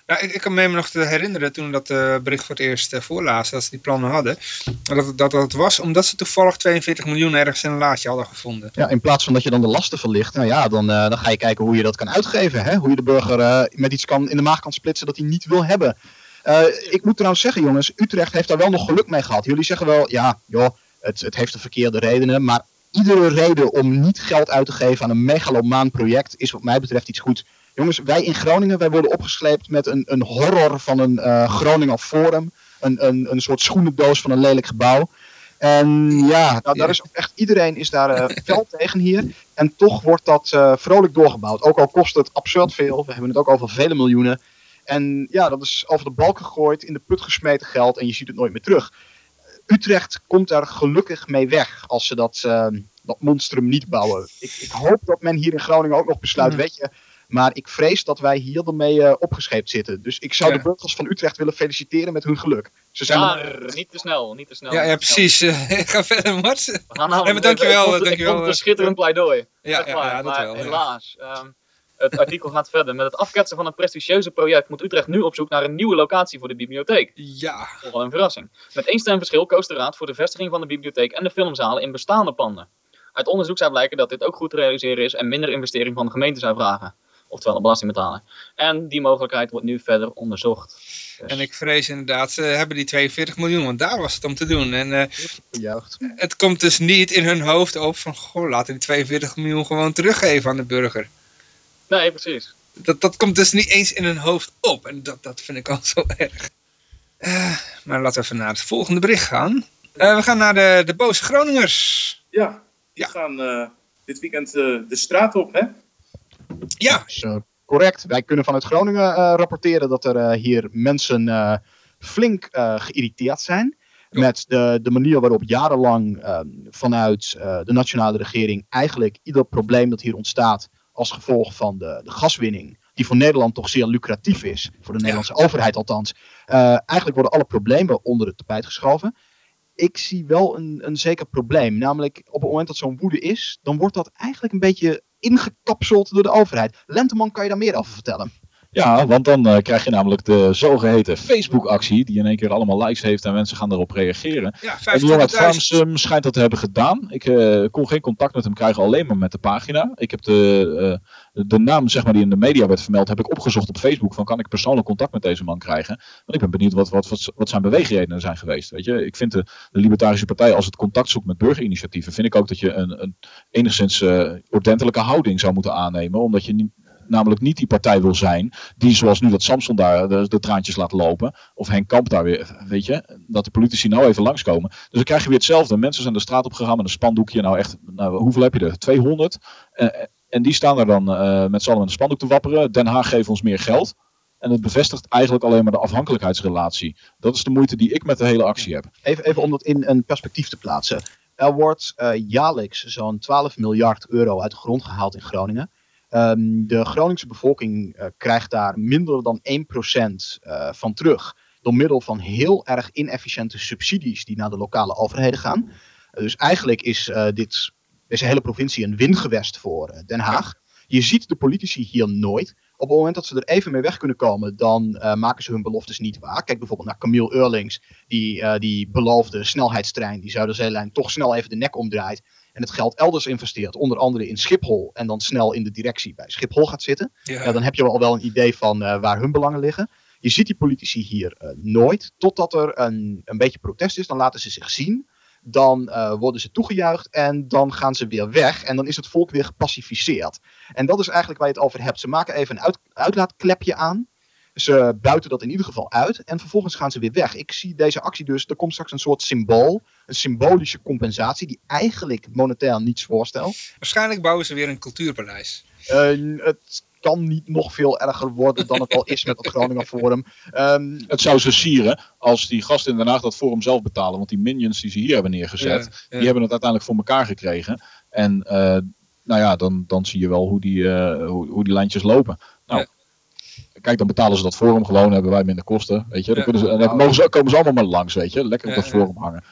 Ja, ik, kan me nog te herinneren toen dat eh, bericht voor het eerst uh, voorlazen, dat ze die plannen hadden. Dat dat het was omdat ze toevallig 42 miljoen ergens in een laadje hadden gevonden. Ja, in plaats van dat je dan de lasten verlicht, nou ja, dan, uh, dan ga je kijken hoe je dat kan uitgeven. Hè? Hoe je de burger uh, met iets kan, in de maag kan splitsen dat hij niet wil hebben. Uh, ik moet trouwens zeggen, jongens, Utrecht heeft daar wel nog geluk mee gehad. Jullie zeggen wel, ja, joh, het, het heeft de verkeerde redenen, maar iedere reden om niet geld uit te geven aan een megalomaan project is wat mij betreft iets goed. Jongens, wij in Groningen, wij worden opgesleept met een, een horror van een uh, Groninger Forum. Een, een, een soort schoenendoos van een lelijk gebouw. En ja, nou, daar is ook echt iedereen is daar uh, (laughs) fel tegen hier. En toch wordt dat uh, vrolijk doorgebouwd. Ook al kost het absurd veel. We hebben het ook over vele miljoenen. En ja, dat is over de balk gegooid, in de put gesmeten geld en je ziet het nooit meer terug. Utrecht komt daar gelukkig mee weg als ze dat, uh, dat monstrum niet bouwen. Ik, ik, hoop dat men hier in Groningen ook nog besluit, mm. weet je, maar ik vrees dat wij hier ermee uh, opgescheept zitten. Dus ik zou ja. de burgers van Utrecht willen feliciteren met hun geluk. Ze zijn ja, er... niet te snel, niet te snel. Ja, ja precies. (laughs) ga verder, Mart. We gaan nou, nee, dankjewel. Ik, dankjewel. Ik vond een schitterend pleidooi. Ja, ja, ja, dat maar wel. helaas. Um, het artikel gaat verder. Met het afketsen van een prestigieuze project moet Utrecht nu op zoek naar een nieuwe locatie voor de bibliotheek. Ja. Vooral een verrassing. Met één stemverschil koos de raad voor de vestiging van de bibliotheek en de filmzalen in bestaande panden. Uit onderzoek zou blijken dat dit ook goed te realiseren is en minder investering van de gemeente zou vragen. Oftewel de belastingbetaler. En die mogelijkheid wordt nu verder onderzocht. Dus. En ik vrees inderdaad, ze hebben die 42 miljoen, want daar was het om te doen. En uh, het komt dus niet in hun hoofd op van, goh, laten die 42 miljoen gewoon teruggeven aan de burger. Nee, precies. Dat, dat komt dus niet eens in hun hoofd op. En dat, dat vind ik al zo erg. Uh, maar laten we even naar het volgende bericht gaan. Uh, we gaan naar de, de boze Groningers. Ja, die ja. gaan uh, dit weekend de straat op, hè? Ja. Dus, correct. Wij kunnen vanuit Groningen rapporteren dat er hier mensen flink geïrriteerd zijn. Ja. Met de, de manier waarop jarenlang vanuit de nationale regering eigenlijk ieder probleem dat hier ontstaat als gevolg van de, de gaswinning, die voor Nederland toch zeer lucratief is, voor de Nederlandse ja. overheid althans. Uh, eigenlijk worden alle problemen onder het tapijt geschoven. Ik zie wel een, een zeker probleem, namelijk op het moment dat zo'n woede is, dan wordt dat eigenlijk een beetje ingekapseld door de overheid. Lenteman, kan je daar meer over vertellen? Ja, want dan uh, krijg je namelijk de zogeheten Facebook-actie, die in één keer allemaal likes heeft en mensen gaan erop reageren. Ja, en die jongen uit Farmsum schijnt dat te hebben gedaan. Ik uh, kon geen contact met hem krijgen, alleen maar met de pagina. Ik heb de, uh, de naam zeg maar, die in de media werd vermeld, heb ik opgezocht op Facebook. Van kan ik persoonlijk contact met deze man krijgen? Want ik ben benieuwd wat, wat, wat, wat zijn beweegredenen zijn geweest. Weet je? Ik vind de, de Libertarische Partij, als het contact zoekt met burgerinitiatieven, vind ik ook dat je een, een enigszins ordentelijke houding zou moeten aannemen. Omdat je niet namelijk niet die partij wil zijn die zoals nu dat Samson daar de, de, traantjes laat lopen. Of Henk Kamp daar weer, weet je. Dat de politici nou even langskomen. Dus dan krijg je weer hetzelfde. Mensen zijn de straat op gegaan met een spandoekje. Nou echt, nou, hoeveel heb je er? 200? Uh, en die staan er dan uh, met z'n allen een spandoek te wapperen. Den Haag geeft ons meer geld. En het bevestigt eigenlijk alleen maar de afhankelijkheidsrelatie. Dat is de moeite die ik met de hele actie heb. Even, even om dat in een perspectief te plaatsen. Er wordt jaarlijks zo'n 12 miljard euro uit de grond gehaald in Groningen. Um, de Groningse bevolking uh, krijgt daar minder dan 1% uh, van terug. Door middel van heel erg inefficiënte subsidies die naar de lokale overheden gaan. Uh, dus eigenlijk is dit, deze hele provincie een wingewest voor Den Haag. Je ziet de politici hier nooit. Op het moment dat ze er even mee weg kunnen komen, dan maken ze hun beloftes niet waar. Kijk bijvoorbeeld naar Camille Eurlings, die, die beloofde snelheidstrein, die Zuiderzeelijn, toch snel even de nek omdraait en het geld elders investeert, onder andere in Schiphol, en dan snel in de directie bij Schiphol gaat zitten, ja. Ja, dan heb je al wel een idee van uh, waar hun belangen liggen. Je ziet die politici hier uh, nooit, totdat er een, een beetje protest is, dan laten ze zich zien. Dan uh, worden ze toegejuicht en dan gaan ze weer weg. En dan is het volk weer gepacificeerd. En dat is eigenlijk waar je het over hebt. Ze maken even een uit, uitlaatklepje aan. Ze buiten dat in ieder geval uit en vervolgens gaan ze weer weg. Ik zie deze actie dus, er komt straks een soort symbool, een symbolische compensatie die eigenlijk monetair niets voorstelt. Waarschijnlijk bouwen ze weer een cultuurpaleis. Uh, het kan niet nog veel erger worden dan het al is met het Groninger Forum. Um, het zou ze sieren als die gasten in Den Haag dat forum zelf betalen. Want die minions die ze hier hebben neergezet, ja, ja. die hebben het uiteindelijk voor elkaar gekregen. En uh, nou ja, dan, dan zie je wel hoe die, eh, hoe, hoe die lijntjes lopen. Nou, kijk, dan betalen ze dat forum gewoon, hebben wij minder kosten, weet je. Dan, kunnen ze, en dan mogen ze, komen ze allemaal maar langs, weet je. Lekker op Ja, dat ja. forum hangen.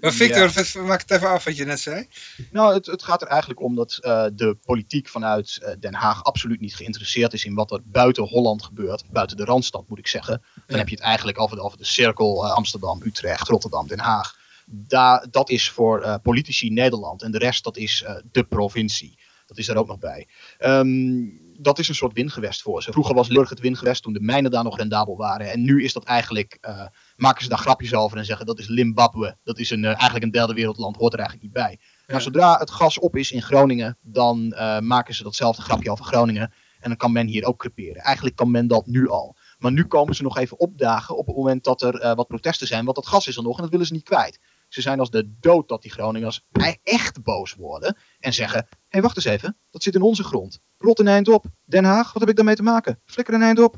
Maar Victor, maak het even af wat je net zei. Nou, het, het gaat er eigenlijk om dat eh, de politiek vanuit eh, Den Haag absoluut niet geïnteresseerd is in wat er buiten Holland gebeurt. Buiten de Randstad moet ik zeggen. Dan Ja. heb je het eigenlijk over de, over de cirkel eh, Amsterdam, Utrecht, Rotterdam, Den Haag. Daar, dat is voor eh, politici Nederland. En de rest, dat is eh, de provincie. Dat is er ook nog bij. Ehm, dat is een soort wingewest voor ze. Vroeger was Limburg het wingewest toen de mijnen daar nog rendabel waren. En nu is dat eigenlijk, eh, maken ze daar grapjes over en zeggen dat is Limbabwe. Dat is een, eh, eigenlijk een derde wereldland, hoort er eigenlijk niet bij. Maar zodra het gas op is in Groningen, dan eh, maken ze datzelfde grapje over Groningen. En dan kan men hier ook creperen. Eigenlijk kan men dat nu al. Maar nu komen ze nog even opdagen op het moment dat er wat protesten zijn. Want dat gas is er nog en dat willen ze niet kwijt. Ze zijn als de dood dat die Groningers e- echt boos worden. En zeggen, hé hey, wacht eens even, dat zit in onze grond. Rot een eind op. Den Haag, wat heb ik daarmee te maken? Flikker een eind op.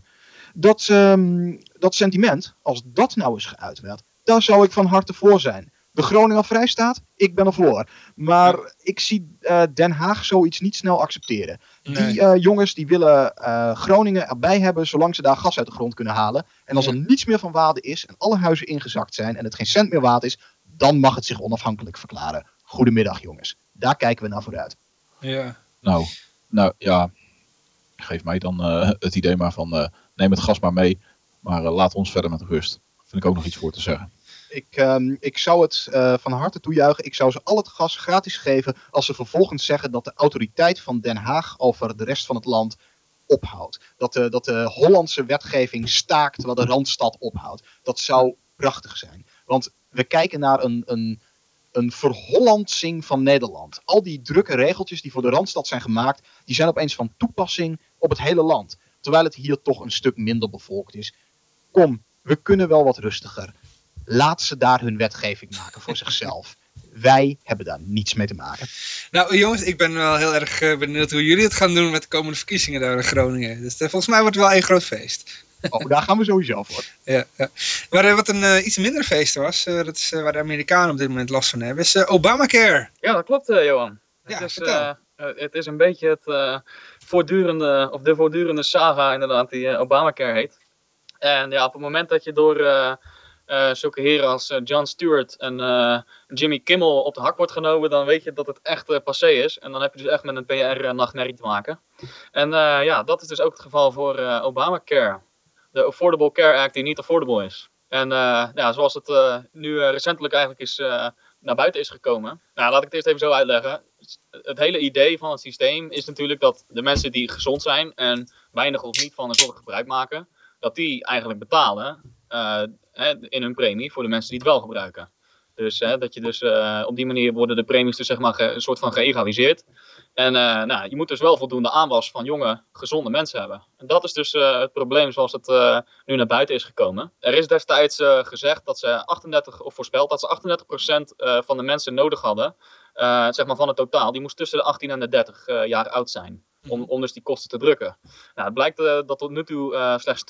Dat, ehm, dat sentiment, als dat nou eens geuit werd, daar zou ik van harte voor zijn. De Groninger vrijstaat, ik ben er voor. Maar ik zie eh, Den Haag zoiets niet snel accepteren. Nee. Die eh, jongens die willen eh, Groningen erbij hebben zolang ze daar gas uit de grond kunnen halen. En als Ja. er niets meer van waarde is en alle huizen ingezakt zijn en het geen cent meer waard is, dan mag het zich onafhankelijk verklaren. Goedemiddag jongens, daar kijken we naar vooruit. Ja. Nou, nou ja, geef mij dan eh, het idee maar van eh, neem het gas maar mee, maar eh, laat ons verder met rust. Vind ik ook nog iets voor te zeggen. Ik, ehm, ik zou het van harte toejuichen. Ik zou ze al het gas gratis geven als ze vervolgens zeggen dat de autoriteit van Den Haag over de rest van het land ophoudt. Dat de, dat de Hollandse wetgeving staakt wat de Randstad ophoudt. Dat zou prachtig zijn. Want we kijken naar een, een, een verhollandsing van Nederland. Al die drukke regeltjes die voor de Randstad zijn gemaakt, die zijn opeens van toepassing op het hele land. Terwijl het hier toch een stuk minder bevolkt is. Kom, we kunnen wel wat rustiger. Laat ze daar hun wetgeving maken voor zichzelf. (laughs) Wij hebben daar niets mee te maken. Nou jongens, ik ben wel heel erg eh, benieuwd hoe jullie het gaan doen met de komende verkiezingen daar in Groningen. Dus eh, volgens mij wordt het wel een groot feest. Oh, daar gaan we sowieso voor. (laughs) Ja, ja. Maar eh, wat een eh, iets minder feest was, eh, dat is eh, waar de Amerikanen op dit moment last van hebben, is eh, Obamacare. Ja, dat klopt, eh, Johan. Ja, het, is, het is een beetje het eh, voortdurende, of de voortdurende saga inderdaad, die eh, Obamacare heet. En ja, op het moment dat je door eh, eh, zulke heren als Jon Stewart en eh, Jimmy Kimmel op de hak wordt genomen, dan weet je dat het echt passé is. En dan heb je dus echt met een PR-nachtmerrie te maken. En eh, ja, dat is dus ook het geval voor eh, Obamacare. De Affordable Care Act die niet affordable is. En eh, ja, zoals het eh, nu eh, recentelijk eigenlijk is naar buiten is gekomen. Nou, laat ik het eerst even zo uitleggen. Het hele idee van het systeem is natuurlijk dat de mensen die gezond zijn en weinig of niet van de zorg gebruik maken, dat die eigenlijk betalen in hun premie voor de mensen die het wel gebruiken. Dus dat je dus op die manier worden de premies dus zeg maar een soort van geëgaliseerd. En eh, nou, je moet dus wel voldoende aanwas van jonge, gezonde mensen hebben. En dat is dus eh, het probleem zoals het eh, nu naar buiten is gekomen. Er is destijds gezegd dat ze 38, of voorspeld dat ze 38% eh, van de mensen nodig hadden, zeg maar van het totaal. Die moest tussen de 18 en de 30 eh, jaar oud zijn. Om, om dus die kosten te drukken. Nou, het blijkt dat tot nu toe slechts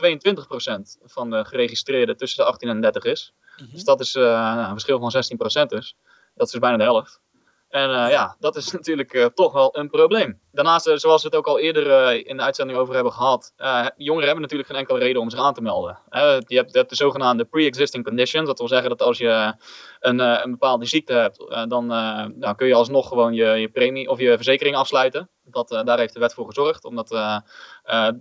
22% van de geregistreerden tussen de 18 en de 30 is. Dus dat is nou, een verschil van 16% dus. Dat is dus bijna de helft. En eh, ja, dat is (laughs) natuurlijk eh, toch wel een probleem. Daarnaast, eh, zoals we het ook al eerder in de uitzending over hebben gehad, eh, jongeren hebben natuurlijk geen enkele reden om zich aan te melden. Je, hebt, de zogenaamde pre-existing conditions. Dat wil zeggen dat als je een, een bepaalde ziekte hebt, dan nou, kun je alsnog gewoon je, je premie of je verzekering afsluiten. Dat, daar heeft de wet voor gezorgd, omdat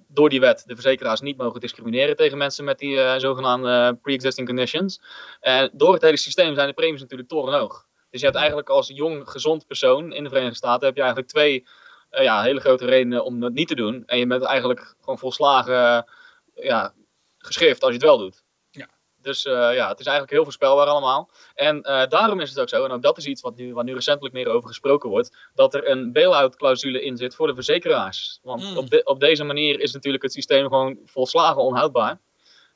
door die wet de verzekeraars niet mogen discrimineren tegen mensen met die zogenaamde pre-existing conditions. En door het hele systeem zijn de premies natuurlijk torenhoog. Dus je hebt eigenlijk als jong, gezond persoon in de Verenigde Staten heb je eigenlijk twee eh, ja, hele grote redenen om het niet te doen. En je bent eigenlijk gewoon volslagen ja, geschrift als je het wel doet. Ja. Dus eh, ja, het is eigenlijk heel voorspelbaar allemaal. En eh, daarom is het ook zo, en ook dat is iets wat nu, waar nu recentelijk meer over gesproken wordt, dat er een bail-out clausule in zit voor de verzekeraars. Want Mm. op, de- op deze manier is natuurlijk het systeem gewoon volslagen onhoudbaar.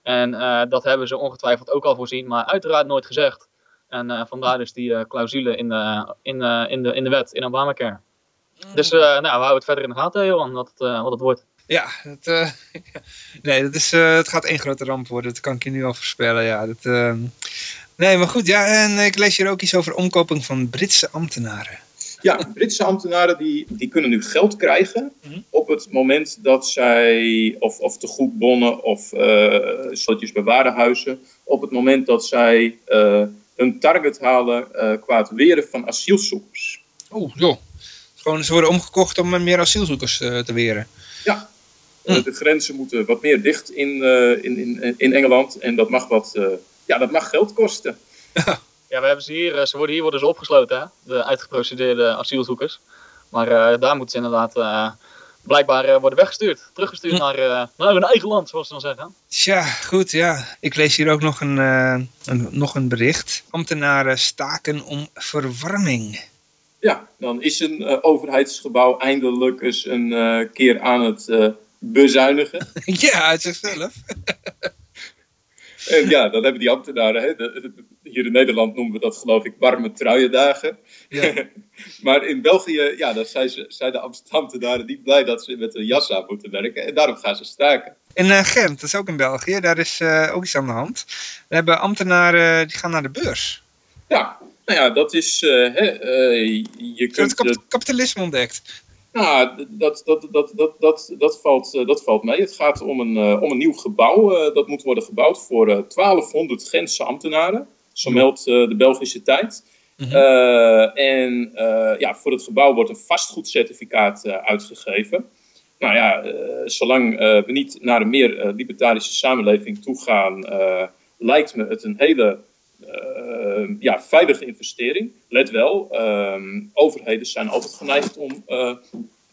En dat hebben ze ongetwijfeld ook al voorzien, maar uiteraard nooit gezegd. En eh, vandaar dus die eh, clausule in de, in, eh, in, de, in de wet, in Obamacare. Dus eh, nou, we houden het verder in de gaten, Johan, wat het, eh, wat het wordt. Ja, het, eh, (laughs) nee, dat is, eh, het gaat één grote ramp worden. Dat kan ik je nu al voorspellen. Ja, dat, ehm, nee, maar goed. Ja, en ik lees hier ook iets over omkoping van Britse ambtenaren. Ja, Britse ambtenaren die, die kunnen nu geld krijgen Mhm. op het moment dat zij, of, of tegoedbonnen of uh, slotjes bij warenhuizen, op het moment dat zij hun target halen uh, qua het weren van asielzoekers. Oeh, joh. Gewoon, ze worden omgekocht om meer asielzoekers uh, te weren. Ja, hm. de grenzen moeten wat meer dicht in, uh, in, in, in Engeland en dat mag, wat, uh, ja, dat mag geld kosten. Ja, we hebben ze hier, ze worden hier worden ze opgesloten, hè? de uitgeprocedeerde asielzoekers. Maar uh, daar moeten ze inderdaad uh, blijkbaar uh, worden weggestuurd. Teruggestuurd naar, naar hun eigen land, zoals ze dan zeggen. Tja, goed, ja. Ik lees hier ook nog een, een, nog een bericht. Ambtenaren staken om verwarming. Ja, dan is een overheidsgebouw eindelijk eens een keer aan het bezuinigen. (laughs) ja, uit zichzelf. En ja, dan hebben die ambtenaren, hè, de, de, hier in Nederland noemen we dat geloof ik warme truiendagen. Ja. (laughs) maar in België, ja, dan zijn, ze, zijn de ambtenaren niet blij dat ze met een jas aan moeten werken. En daarom gaan ze staken. In uh, Gent, dat is ook in België, daar is uh, ook iets aan de hand. We hebben ambtenaren die gaan naar de beurs. Ja, nou ja, dat is, uh, hè, je kunt... Het kap kapitalisme ontdekt. Nou, dat, dat, dat, dat, dat, dat, valt, dat valt mee. Het gaat om een, om een nieuw gebouw. Dat moet worden gebouwd voor uh, 1200 Gentse ambtenaren. Zo meldt de Belgische tijd. Mm -hmm. en ja, voor het gebouw wordt een vastgoedcertificaat uitgegeven. Nou ja, zolang we niet naar een meer libertarische samenleving toe gaan, lijkt me het een hele ja, veilige investering. Let wel, uh, overheden zijn altijd geneigd om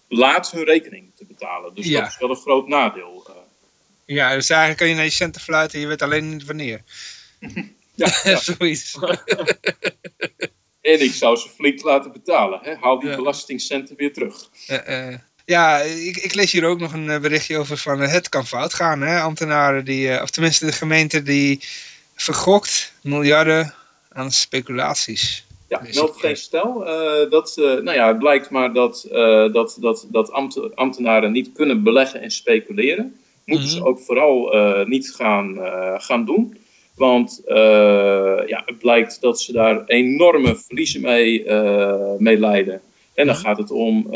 laat hun rekening te betalen. Dus ja. dat is wel een groot nadeel. eh. Ja, dus eigenlijk kan je naar je centen fluiten en je weet alleen niet wanneer. (laughs) (laughs) ja, zoiets. en ik zou ze flink laten betalen. Hè? Haal die belastingcenten weer terug. Uh, ja, ik, ik, lees hier ook nog een berichtje over van het kan fout gaan. Hè? Ambtenaren die, of tenminste de gemeente die vergokt miljarden aan speculaties. Ja, meldt geen stel. Uh, dat, uh, nou ja, het blijkt maar dat, uh, dat, dat, dat ambt, ambtenaren niet kunnen beleggen en speculeren. Moeten mm -hmm. ze ook vooral niet gaan, gaan doen. Want ja, het blijkt dat ze daar enorme verliezen mee, mee lijden. En dan gaat het om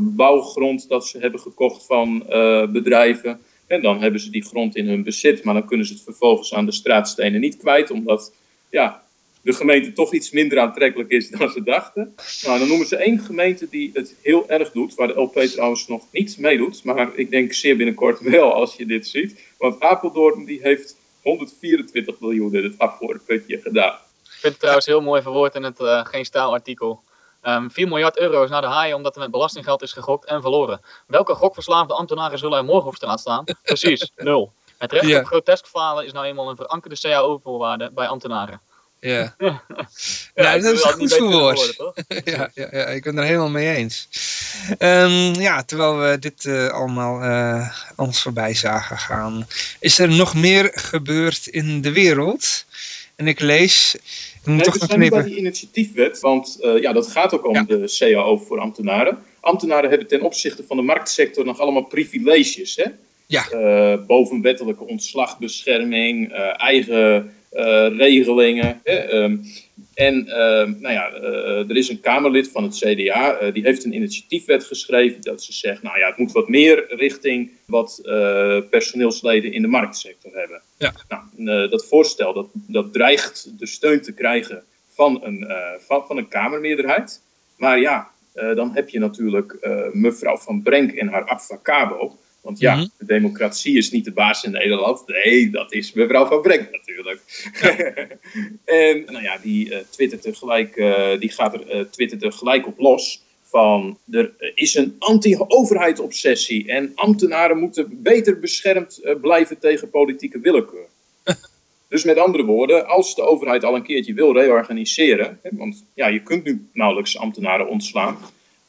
bouwgrond dat ze hebben gekocht van bedrijven. En dan hebben ze die grond in hun bezit, maar dan kunnen ze het vervolgens aan de straatstenen niet kwijt, omdat ja, de gemeente toch iets minder aantrekkelijk is (laughs) dan ze dachten. Nou, dan noemen ze één gemeente die het heel erg doet, waar de LP trouwens nog niet meedoet, maar ik denk zeer binnenkort wel als je dit ziet. Want Apeldoorn die heeft 124 miljoen in het afvoerputje gedaan. Ik vind het trouwens heel mooi verwoord in het uh, Geen Staal artikel. Um, 4 miljard euro is naar de haaien omdat er met belastinggeld is gegokt en verloren. Welke gokverslaafde ambtenaren zullen er morgen op straat staan? (laughs) Precies, nul. Het recht op groteskfalen is nou eenmaal een verankerde CAO-voorwaarde bij ambtenaren. Ja, ja, (laughs) ja dat is goed verwoord. (laughs) ja, ja, ja, ik ben er helemaal mee eens. Um, ja, terwijl we dit uh, allemaal uh, ons voorbij zagen gaan, is er nog meer gebeurd in de wereld. En ik lees... Ik moet nee, toch we nog zijn bij die initiatiefwet, want uh, ja, dat gaat ook om Ja. de CAO voor ambtenaren. Ambtenaren hebben ten opzichte van de marktsector nog allemaal privileges. Hè? Ja. Uh, bovenwettelijke ontslagbescherming, uh, eigen regelingen. Hè? Um, en nou ja, er is een Kamerlid van het CDA, die heeft een initiatiefwet geschreven dat ze zegt, nou ja, het moet wat meer richting wat personeelsleden in de marktsector hebben. Ja. Nou, dat voorstel dat, dat dreigt de steun te krijgen van een, van, van een Kamermeerderheid. Maar ja, uh, dan heb je natuurlijk uh, mevrouw Van Brenk en haar avocabo. Want ja, Mm -hmm. de democratie is niet de baas in Nederland. Nee, dat is mevrouw Van Brenk natuurlijk. Ja. (laughs) en nou ja, die uh, twittert er gelijk, die gaat er twittert er gelijk op los. Van er is een anti-overheid-obsessie en ambtenaren moeten beter beschermd blijven tegen politieke willekeur. (laughs) Dus met andere woorden, als de overheid al een keertje wil reorganiseren, hè, want ja, je kunt nu nauwelijks ambtenaren ontslaan,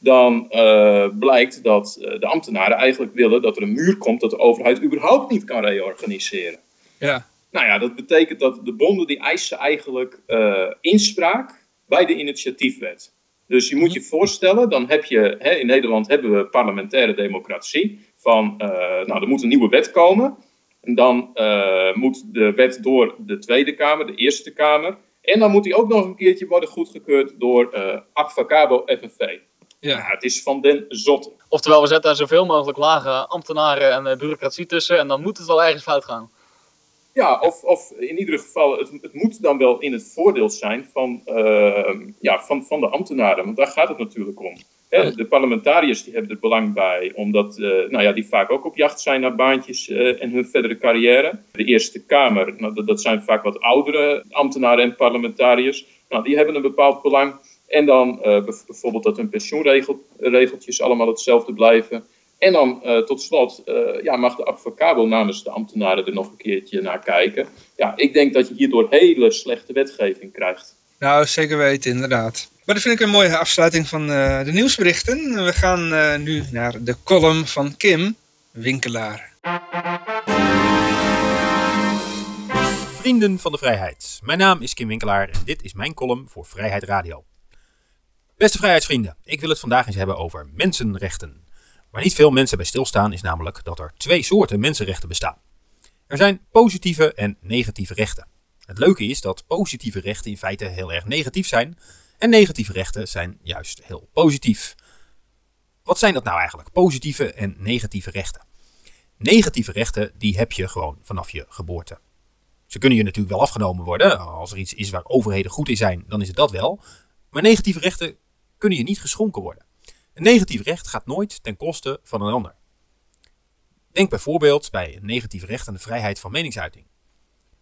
dan uh, blijkt dat uh, de ambtenaren eigenlijk willen dat er een muur komt dat de overheid überhaupt niet kan reorganiseren. Ja. Nou ja, dat betekent dat de bonden die eisen eigenlijk uh, inspraak bij de initiatiefwet. Dus je moet je voorstellen, dan heb je, hè, in Nederland hebben we parlementaire democratie, van nou, er moet een nieuwe wet komen. En dan uh, moet de wet door de Tweede Kamer, de Eerste Kamer. En dan moet hij ook nog een keertje worden goedgekeurd door uh, FNV. Ja. het is van den zotte. Oftewel, we zetten daar zoveel mogelijk lage ambtenaren en uh, bureaucratie tussen en dan moet het wel ergens fout gaan. Ja, of, of in ieder geval, het, het moet dan wel in het voordeel zijn van, uh, ja, van, van de ambtenaren, want daar gaat het natuurlijk om. De parlementariërs die hebben er belang bij, omdat uh, nou ja, die vaak ook op jacht zijn naar baantjes uh, en hun verdere carrière. De Eerste Kamer, nou, dat, dat, zijn vaak wat oudere ambtenaren en parlementariërs. Nou, die hebben een bepaald belang. En dan uh, bijvoorbeeld dat hun pensioenregeltjes allemaal hetzelfde blijven. En dan tot slot ja, mag de advocabel namens de ambtenaren er nog een keertje naar kijken. Ja, ik denk dat je hierdoor hele slechte wetgeving krijgt. Nou, zeker weten, inderdaad. Maar dat vind ik een mooie afsluiting van uh, de nieuwsberichten. We gaan uh, nu naar de column van Kim Winkelaar. Vrienden van de Vrijheid. Mijn naam is Kim Winkelaar en dit is mijn column voor Vrijheid Radio. Beste vrijheidsvrienden, ik wil het vandaag eens hebben over mensenrechten. Waar niet veel mensen bij stilstaan is namelijk dat er twee soorten mensenrechten bestaan. Er zijn positieve en negatieve rechten. Het leuke is dat positieve rechten in feite heel erg negatief zijn en negatieve rechten zijn juist heel positief. Wat zijn dat nou eigenlijk? Positieve en negatieve rechten. Negatieve rechten die heb je gewoon vanaf je geboorte. Ze kunnen je natuurlijk wel afgenomen worden. Als er iets is waar overheden goed in zijn, dan is het dat wel. Maar negatieve rechten kunnen je niet geschonken worden. Een negatief recht gaat nooit ten koste van een ander. Denk bijvoorbeeld bij een negatief recht aan de vrijheid van meningsuiting.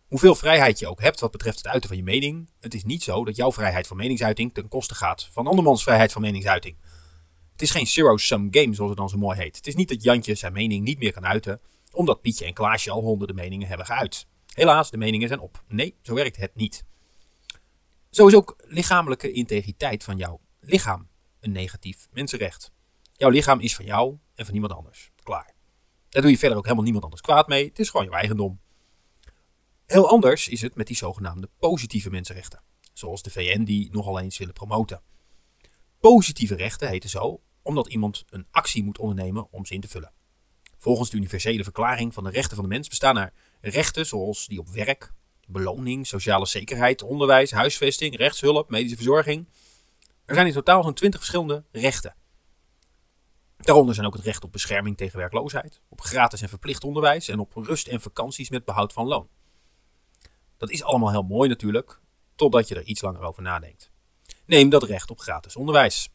Hoeveel vrijheid je ook hebt wat betreft het uiten van je mening, het is niet zo dat jouw vrijheid van meningsuiting ten koste gaat van andermans vrijheid van meningsuiting. Het is geen zero-sum game zoals het dan zo mooi heet. Het is niet dat Jantje zijn mening niet meer kan uiten, omdat Pietje en Klaasje al honderden meningen hebben geuit. Helaas, de meningen zijn op. Nee, zo werkt het niet. Zo is ook lichamelijke integriteit van jouw lichaam een negatief mensenrecht. Jouw lichaam is van jou en van niemand anders. Klaar. Daar doe je verder ook helemaal niemand anders kwaad mee. Het is gewoon jouw eigendom. Heel anders is het met die zogenaamde positieve mensenrechten, zoals de VN die nogal eens willen promoten. Positieve rechten heten zo omdat iemand een actie moet ondernemen om ze in te vullen. Volgens de Universele Verklaring van de Rechten van de Mens bestaan er rechten zoals die op werk, beloning, sociale zekerheid, onderwijs, huisvesting, rechtshulp, medische verzorging. Er zijn in totaal zo'n 20 verschillende rechten. Daaronder zijn ook het recht op bescherming tegen werkloosheid, op gratis en verplicht onderwijs en op rust en vakanties met behoud van loon. Dat is allemaal heel mooi natuurlijk, totdat je er iets langer over nadenkt. Neem dat recht op gratis onderwijs.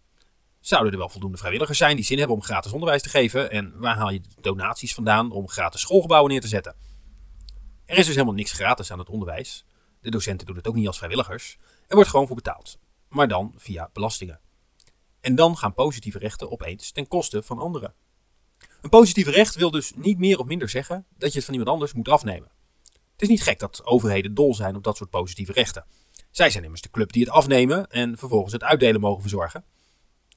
Zouden er wel voldoende vrijwilligers zijn die zin hebben om gratis onderwijs te geven? En waar haal je donaties vandaan om gratis schoolgebouwen neer te zetten? Er is dus helemaal niks gratis aan het onderwijs. De docenten doen het ook niet als vrijwilligers. Er wordt gewoon voor betaald. Maar dan via belastingen. En dan gaan positieve rechten opeens ten koste van anderen. Een positief recht wil dus niet meer of minder zeggen dat je het van iemand anders moet afnemen. Het is niet gek dat overheden dol zijn op dat soort positieve rechten. Zij zijn immers de club die het afnemen en vervolgens het uitdelen mogen verzorgen.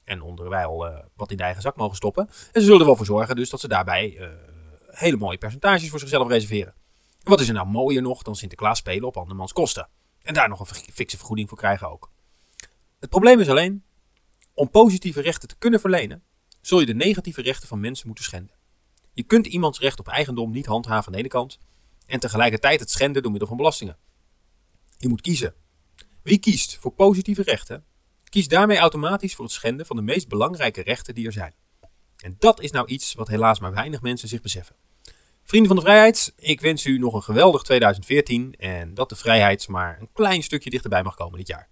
En onderwijl uh, wat in de eigen zak mogen stoppen. En ze zullen er wel voor zorgen dus dat ze daarbij uh, hele mooie percentages voor zichzelf reserveren. En wat is er nou mooier nog dan Sinterklaas spelen op andermans kosten? En daar nog een fikse vergoeding voor krijgen ook. Het probleem is alleen, om positieve rechten te kunnen verlenen, zul je de negatieve rechten van mensen moeten schenden. Je kunt iemands recht op eigendom niet handhaven aan de ene kant en tegelijkertijd het schenden door middel van belastingen. Je moet kiezen. Wie kiest voor positieve rechten, kiest daarmee automatisch voor het schenden van de meest belangrijke rechten die er zijn. En dat is nou iets wat helaas maar weinig mensen zich beseffen. Vrienden van de vrijheid, ik wens u nog een geweldig 2014 en dat de vrijheid maar een klein stukje dichterbij mag komen dit jaar.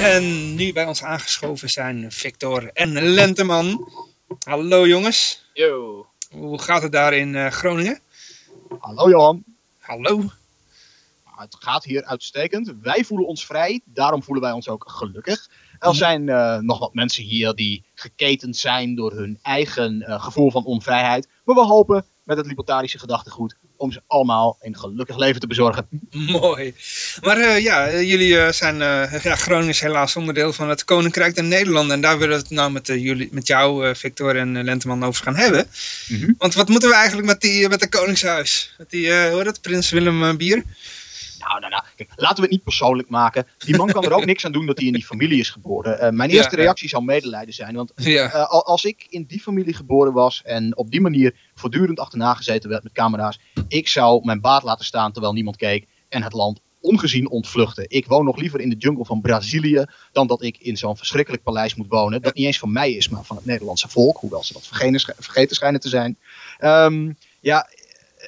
En nu bij ons aangeschoven zijn Victor en Lenteman. Hallo jongens. Yo. Hoe gaat het daar in uh, Groningen? Hallo Johan. Hallo. Nou, het gaat hier uitstekend. Wij voelen ons vrij, daarom voelen wij ons ook gelukkig. Er zijn uh, nog wat mensen hier die geketend zijn door hun eigen uh, gevoel van onvrijheid. Maar we hopen met het libertarische gedachtegoed om ze allemaal een gelukkig leven te bezorgen. Mooi. Maar uh, ja, jullie uh, zijn, uh, ja, Groningen is helaas onderdeel van het Koninkrijk der Nederlanden. En daar willen we het nou met, jullie, met jou, Victor en Lenteman over gaan hebben. Mm -hmm. Want wat moeten we eigenlijk met, die, met het Koningshuis? Met die, hoe heet dat, Prins Willem bier? Nou, nou, nou. Kijk, laten we het niet persoonlijk maken. Die man kan er ook (laughs) niks aan doen dat hij in die familie is geboren. Eh, mijn eerste ja. reactie zou medelijden zijn. Want eh, al- als ik in die familie geboren was en op die manier voortdurend achterna gezeten werd met camera's, ik zou mijn baat laten staan terwijl niemand keek en het land ongezien ontvluchten. Ik woon nog liever in de jungle van Brazilië dan dat ik in zo'n verschrikkelijk paleis moet wonen. Dat niet eens van mij is, maar van het Nederlandse volk, hoewel ze dat vergeten schijnen te zijn. Ehm, ja,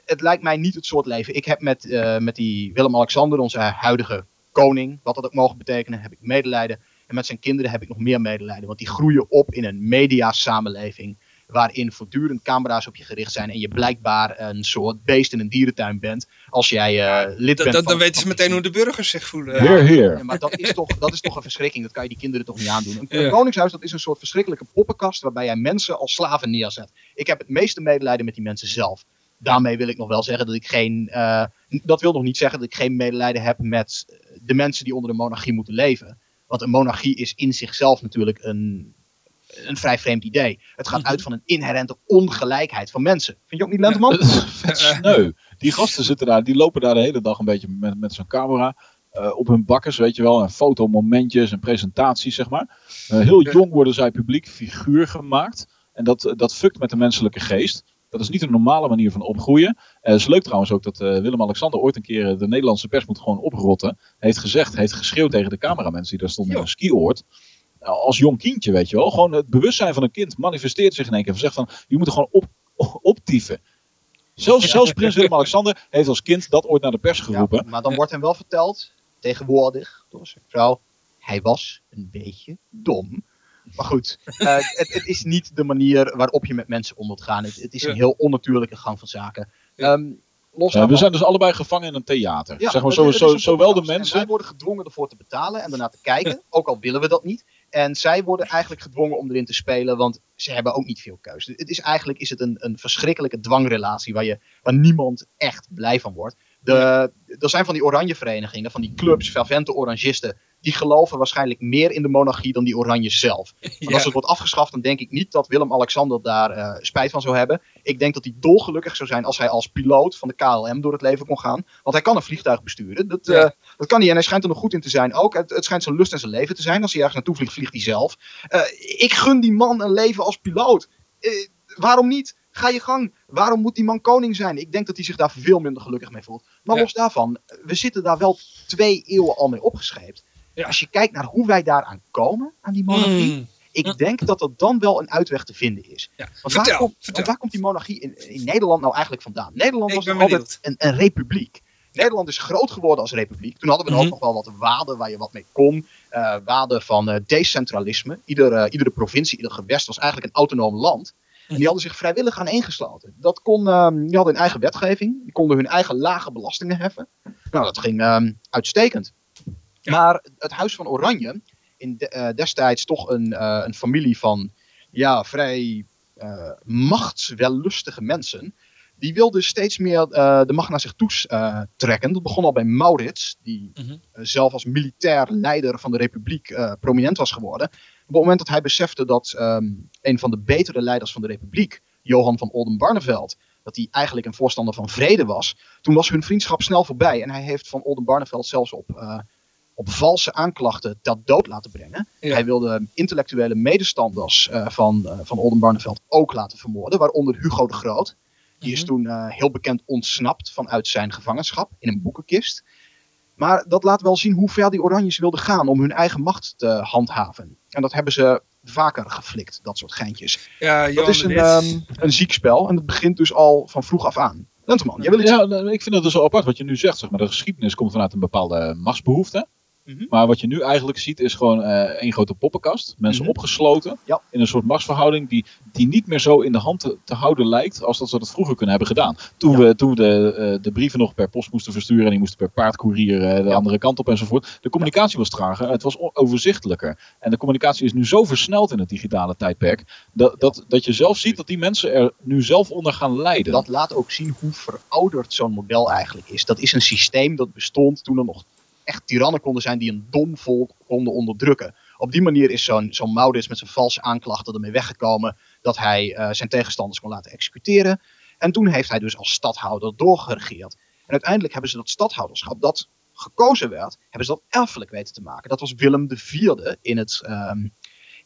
het lijkt mij niet het soort leven. Ik heb met, eh, met die Willem-Alexander, onze huidige koning, wat dat ook mogen betekenen, heb ik medelijden. En met zijn kinderen heb ik nog meer medelijden. Want die groeien op in een mediasamenleving. Waarin voortdurend camera's op je gericht zijn. En je blijkbaar een soort beest in een dierentuin bent. Als jij eh, lid bent. dan, van- dan weten ze meteen hoe de burgers zich voelen. Heer, heer. Ja, maar dat is, toch, dat is toch een verschrikking. Dat kan je die kinderen toch niet aandoen. Een, Ja. een koningshuis dat is een soort verschrikkelijke poppenkast. Waarbij jij mensen als slaven neerzet. Ik heb het meeste medelijden met die mensen zelf. Daarmee wil ik nog wel zeggen dat ik geen. eh, dat wil nog niet zeggen dat ik geen medelijden heb met de mensen die onder de monarchie moeten leven. Want een monarchie is in zichzelf natuurlijk een, een vrij vreemd idee. Het gaat Mhm. uit van een inherente ongelijkheid van mensen. Vind je ook niet, Lenteman? Dat is vet sneu. Die gasten zitten daar, die lopen daar de hele dag een beetje met, met zo'n camera. eh, op hun bakkers, weet je wel. En fotomomentjes en presentaties, zeg maar. Eh, heel jong worden zij publiek figuur gemaakt. En dat, dat fukt met de menselijke geest. Dat is niet een normale manier van opgroeien. Eh, Het is leuk trouwens ook dat eh, Willem-Alexander ooit een keer eh, de Nederlandse pers moet gewoon oprotten. Heeft gezegd, heeft geschreeuwd tegen de cameramensen die daar stonden in een skioord. Als jong kindje, weet je wel. Gewoon het bewustzijn van een kind manifesteert zich in één keer. Zegt van, je moet er gewoon op, (laughs) optieven. Zelfs, zelfs prins Willem-Alexander heeft als kind dat ooit naar de pers geroepen. Ja, maar dan wordt hem wel verteld, tegenwoordig, door zijn vrouw, hij was een beetje dom. Maar goed, eh, het, het is niet de manier waarop je met mensen om moet gaan. Het, het is een heel onnatuurlijke gang van zaken. Ja. Ehm, los Ja, we zijn dus allebei gevangen in een theater. Ja, zeg maar, zo, zo, een zowel de mensen. wij worden gedwongen ervoor te betalen en daarna te kijken, (laughs) ook al willen we dat niet. En zij worden eigenlijk gedwongen om erin te spelen, want ze hebben ook niet veel keuze. Het is eigenlijk is het een, een verschrikkelijke dwangrelatie waar, je, waar niemand echt blij van wordt. De, er zijn van die oranje verenigingen, van die clubs, fervente orangisten, die geloven waarschijnlijk meer in de monarchie dan die oranje zelf. (laughs) Ja. als het wordt afgeschaft, dan denk ik niet dat Willem-Alexander daar eh, spijt van zou hebben. Ik denk dat hij dolgelukkig zou zijn als hij als piloot van de KLM door het leven kon gaan. Want hij kan een vliegtuig besturen. Dat, eh, dat kan hij en hij schijnt er nog goed in te zijn ook. Het, het schijnt zijn lust en zijn leven te zijn. Als hij ergens naartoe vliegt, vliegt hij zelf. Eh, ik gun die man een leven als piloot. Waarom niet? Ga je gang. Waarom moet die man koning zijn? Ik denk dat hij zich daar veel minder gelukkig mee voelt. Maar Ja. los daarvan, we zitten daar wel twee eeuwen al mee opgescheept. Ja. Als je kijkt naar hoe wij daaraan komen, aan die monarchie. Mm. Ik denk dat er dan wel een uitweg te vinden is. Ja. Want waar, Vertel, want waar komt die monarchie in, in Nederland nou eigenlijk vandaan? Nederland Ik was altijd een, een republiek. Nederland is groot geworden als republiek. Toen hadden we ook nog wel wat waarden waar je wat mee kon. Eh waarden van eh, decentralisme. Iedere, iedere provincie, ieder gewest was eigenlijk een autonoom land. En die hadden zich vrijwillig aan ingesloten. Dat kon, ehm, die hadden hun eigen wetgeving. Die konden hun eigen lage belastingen heffen. Nou, dat ging ehm, uitstekend. Ja. Maar het Huis van Oranje, in de- eh, destijds toch een, eh, een familie van ja, vrij eh machtswellustige mensen. Die wilden steeds meer de macht naar zich toe trekken. Dat begon al bij Maurits, die Mhm. zelf als militair leider van de republiek prominent was geworden. Op het moment dat hij besefte dat ehm, een van de betere leiders van de republiek, Johan van Oldenbarneveld, dat hij eigenlijk een voorstander van vrede was, toen was hun vriendschap snel voorbij. En hij heeft van Oldenbarneveld zelfs op, eh, op valse aanklachten ter dood laten brengen. Ja. Hij wilde intellectuele medestanders eh, van, eh, van Oldenbarneveld ook laten vermoorden, waaronder Hugo de Groot. Die is Mhm. toen heel bekend ontsnapt vanuit zijn gevangenschap in een boekenkist. Maar dat laat wel zien hoe ver die Oranjes wilden gaan om hun eigen macht te handhaven. En dat hebben ze vaker geflikt, dat soort geintjes. Ja, Dat is een, ehm, een ziek spel en dat begint dus al van vroeg af aan. Lenteman, jij wil iets Ja, ik vind het dus zo apart wat je nu zegt. Zeg maar. De geschiedenis komt vanuit een bepaalde machtsbehoefte. Mhm. Maar wat je nu eigenlijk ziet is gewoon eh één grote poppenkast. Mensen Mhm. opgesloten Ja. in een soort machtsverhouding die, die niet meer zo in de hand te, te houden lijkt als dat ze dat vroeger kunnen hebben gedaan. Toen Ja. we, toen we de, eh, de brieven nog per post moesten versturen en die moesten per paardcourier eh, de Ja. andere kant op enzovoort. De communicatie was trager, het was overzichtelijker. En de communicatie is nu zo versneld in het digitale tijdperk dat, dat, dat je zelf ziet dat die mensen er nu zelf onder gaan lijden. Dat laat ook zien hoe verouderd zo'n model eigenlijk is. Dat is een systeem dat bestond toen er nog echt tirannen konden zijn die een dom volk konden onderdrukken. Op die manier is zo'n zo'n Maurits met zijn valse aanklachten ermee weggekomen dat hij eh, zijn tegenstanders kon laten executeren. En toen heeft hij dus als stadhouder doorgeregeerd. En uiteindelijk hebben ze dat stadhouderschap, dat gekozen werd, hebben ze dat erfelijk weten te maken. Dat was Willem IV in, het, ehm,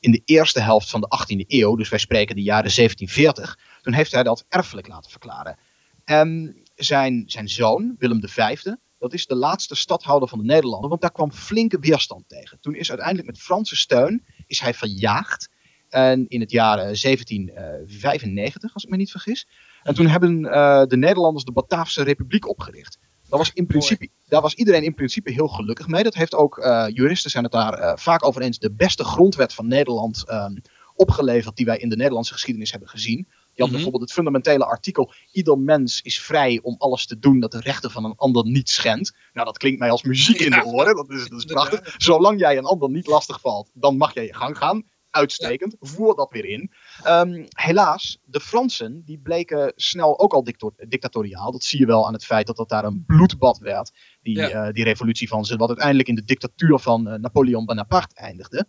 in de eerste helft van de 18e eeuw, dus wij spreken de jaren 1740. Toen heeft hij dat erfelijk laten verklaren. En zijn, zijn zoon, Willem V, dat is de laatste stadhouder van de Nederlanden, want daar kwam flinke weerstand tegen. Toen is uiteindelijk met Franse steun is hij verjaagd. En in het jaar eh, 1795, als ik me niet vergis. En toen hebben eh, de Nederlanders de Bataafse Republiek opgericht. Daar was, in principe, daar was iedereen in principe heel gelukkig mee. Dat heeft ook, eh, juristen zijn het daar eh, vaak over eens, de beste grondwet van Nederland ehm, opgeleverd die wij in de Nederlandse geschiedenis hebben gezien. Je had Mhm. bijvoorbeeld het fundamentele artikel: ieder mens is vrij om alles te doen dat de rechten van een ander niet schendt. Nou, dat klinkt mij als muziek in de oren. Dat is, dat is prachtig. Zolang jij een ander niet lastig valt, dan mag jij je gang gaan. Uitstekend. Voer dat weer in. Ehm, helaas, de Fransen die bleken snel ook al dictatoriaal. Dat zie je wel aan het feit dat dat daar een bloedbad werd. Die, Ja. eh, die revolutie van ze. Wat uiteindelijk in de dictatuur van eh, Napoleon Bonaparte eindigde.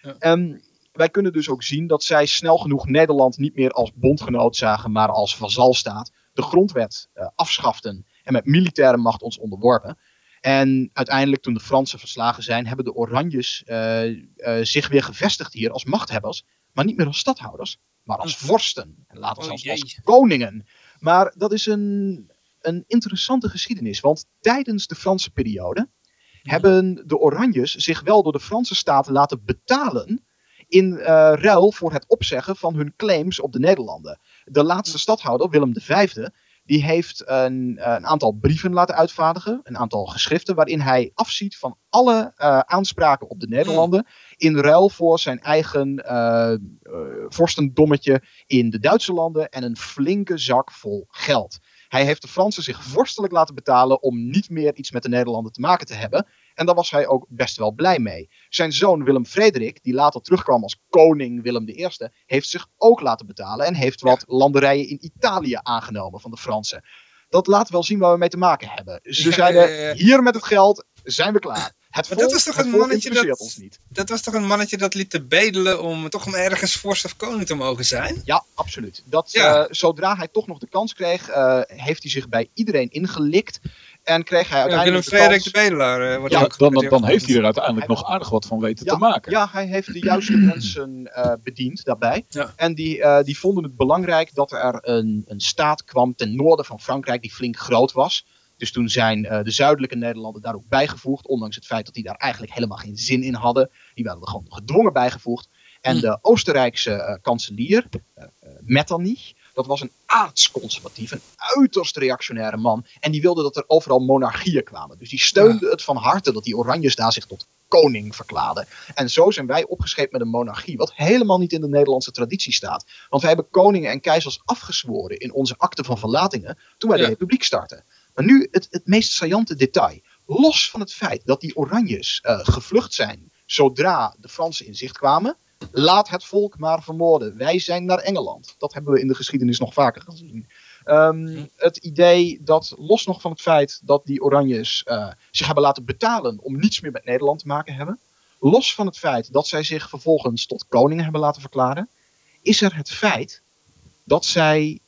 Ja. Ehm, wij kunnen dus ook zien dat zij snel genoeg Nederland niet meer als bondgenoot zagen, maar als vazalstaat. De grondwet eh, afschaften en met militaire macht ons onderworpen. En uiteindelijk, toen de Fransen verslagen zijn, hebben de Oranjes eh, eh, zich weer gevestigd hier als machthebbers. Maar niet meer als stadhouders, maar als vorsten. En later Oh, zelfs jee. als koningen. Maar dat is een, een interessante geschiedenis. Want tijdens de Franse periode hebben de Oranjes zich wel door de Franse staat laten betalen. In eh, ruil voor het opzeggen van hun claims op de Nederlanden. De laatste stadhouder, Willem V, die heeft een, een aantal brieven laten uitvaardigen. Een aantal geschriften waarin hij afziet van alle eh, aanspraken op de Nederlanden. In ruil voor zijn eigen eh, eh, vorstendommetje in de Duitse landen en een flinke zak vol geld. Hij heeft de Fransen zich vorstelijk laten betalen om niet meer iets met de Nederlanden te maken te hebben. En daar was hij ook best wel blij mee. Zijn zoon Willem Frederik, die later terugkwam als koning Willem I, heeft zich ook laten betalen en heeft wat landerijen in Italië aangenomen van de Fransen. Dat laat wel zien waar we mee te maken hebben. Ze Ja, zeiden, ja, ja. hier met het geld zijn we klaar. Het Maar dat is toch een mannetje dat- ons niet. Dat was toch een mannetje dat liet te bedelen om toch om ergens vorst of koning te mogen zijn? Ja, absoluut. Dat, Ja. eh, zodra hij toch nog de kans kreeg, eh, heeft hij zich bij iedereen ingelikt. En kreeg hij Ja, Willem uiteindelijk de Frederik kans... de Bedelaar. eh, Ja, dan, dan heeft hij er uiteindelijk nog aardig wat van weten Ja, te maken. Ja, hij heeft de juiste (clears throat) mensen eh, bediend daarbij. Ja. En die, eh, die vonden het belangrijk dat er een, een staat kwam ten noorden van Frankrijk die flink groot was. Dus toen zijn eh, de zuidelijke Nederlanden daar ook bijgevoegd. Ondanks het feit dat die daar eigenlijk helemaal geen zin in hadden. Die werden er gewoon gedwongen bijgevoegd. En Hm. de Oostenrijkse eh, kanselier, Metternich, dat was een aardsconservatief, een uiterst reactionaire man. En die wilde dat er overal monarchieën kwamen. Dus die steunde het van harte dat die Oranjes daar zich tot koning verklaarden. En zo zijn wij opgescheept met een monarchie, wat helemaal niet in de Nederlandse traditie staat. Want wij hebben koningen en keizers afgezworen in onze akte van verlatingen toen wij Ja. de republiek starten. Maar nu het, het meest saillante detail. Los van het feit dat die Oranjes eh, gevlucht zijn zodra de Fransen in zicht kwamen. Laat het volk maar vermoorden. Wij zijn naar Engeland. Dat hebben we in de geschiedenis nog vaker gezien. Ehm, het idee dat, los nog van het feit dat die Oranjes eh, zich hebben laten betalen om niets meer met Nederland te maken hebben. Los van het feit dat zij zich vervolgens tot koning hebben laten verklaren. Is er het feit dat zij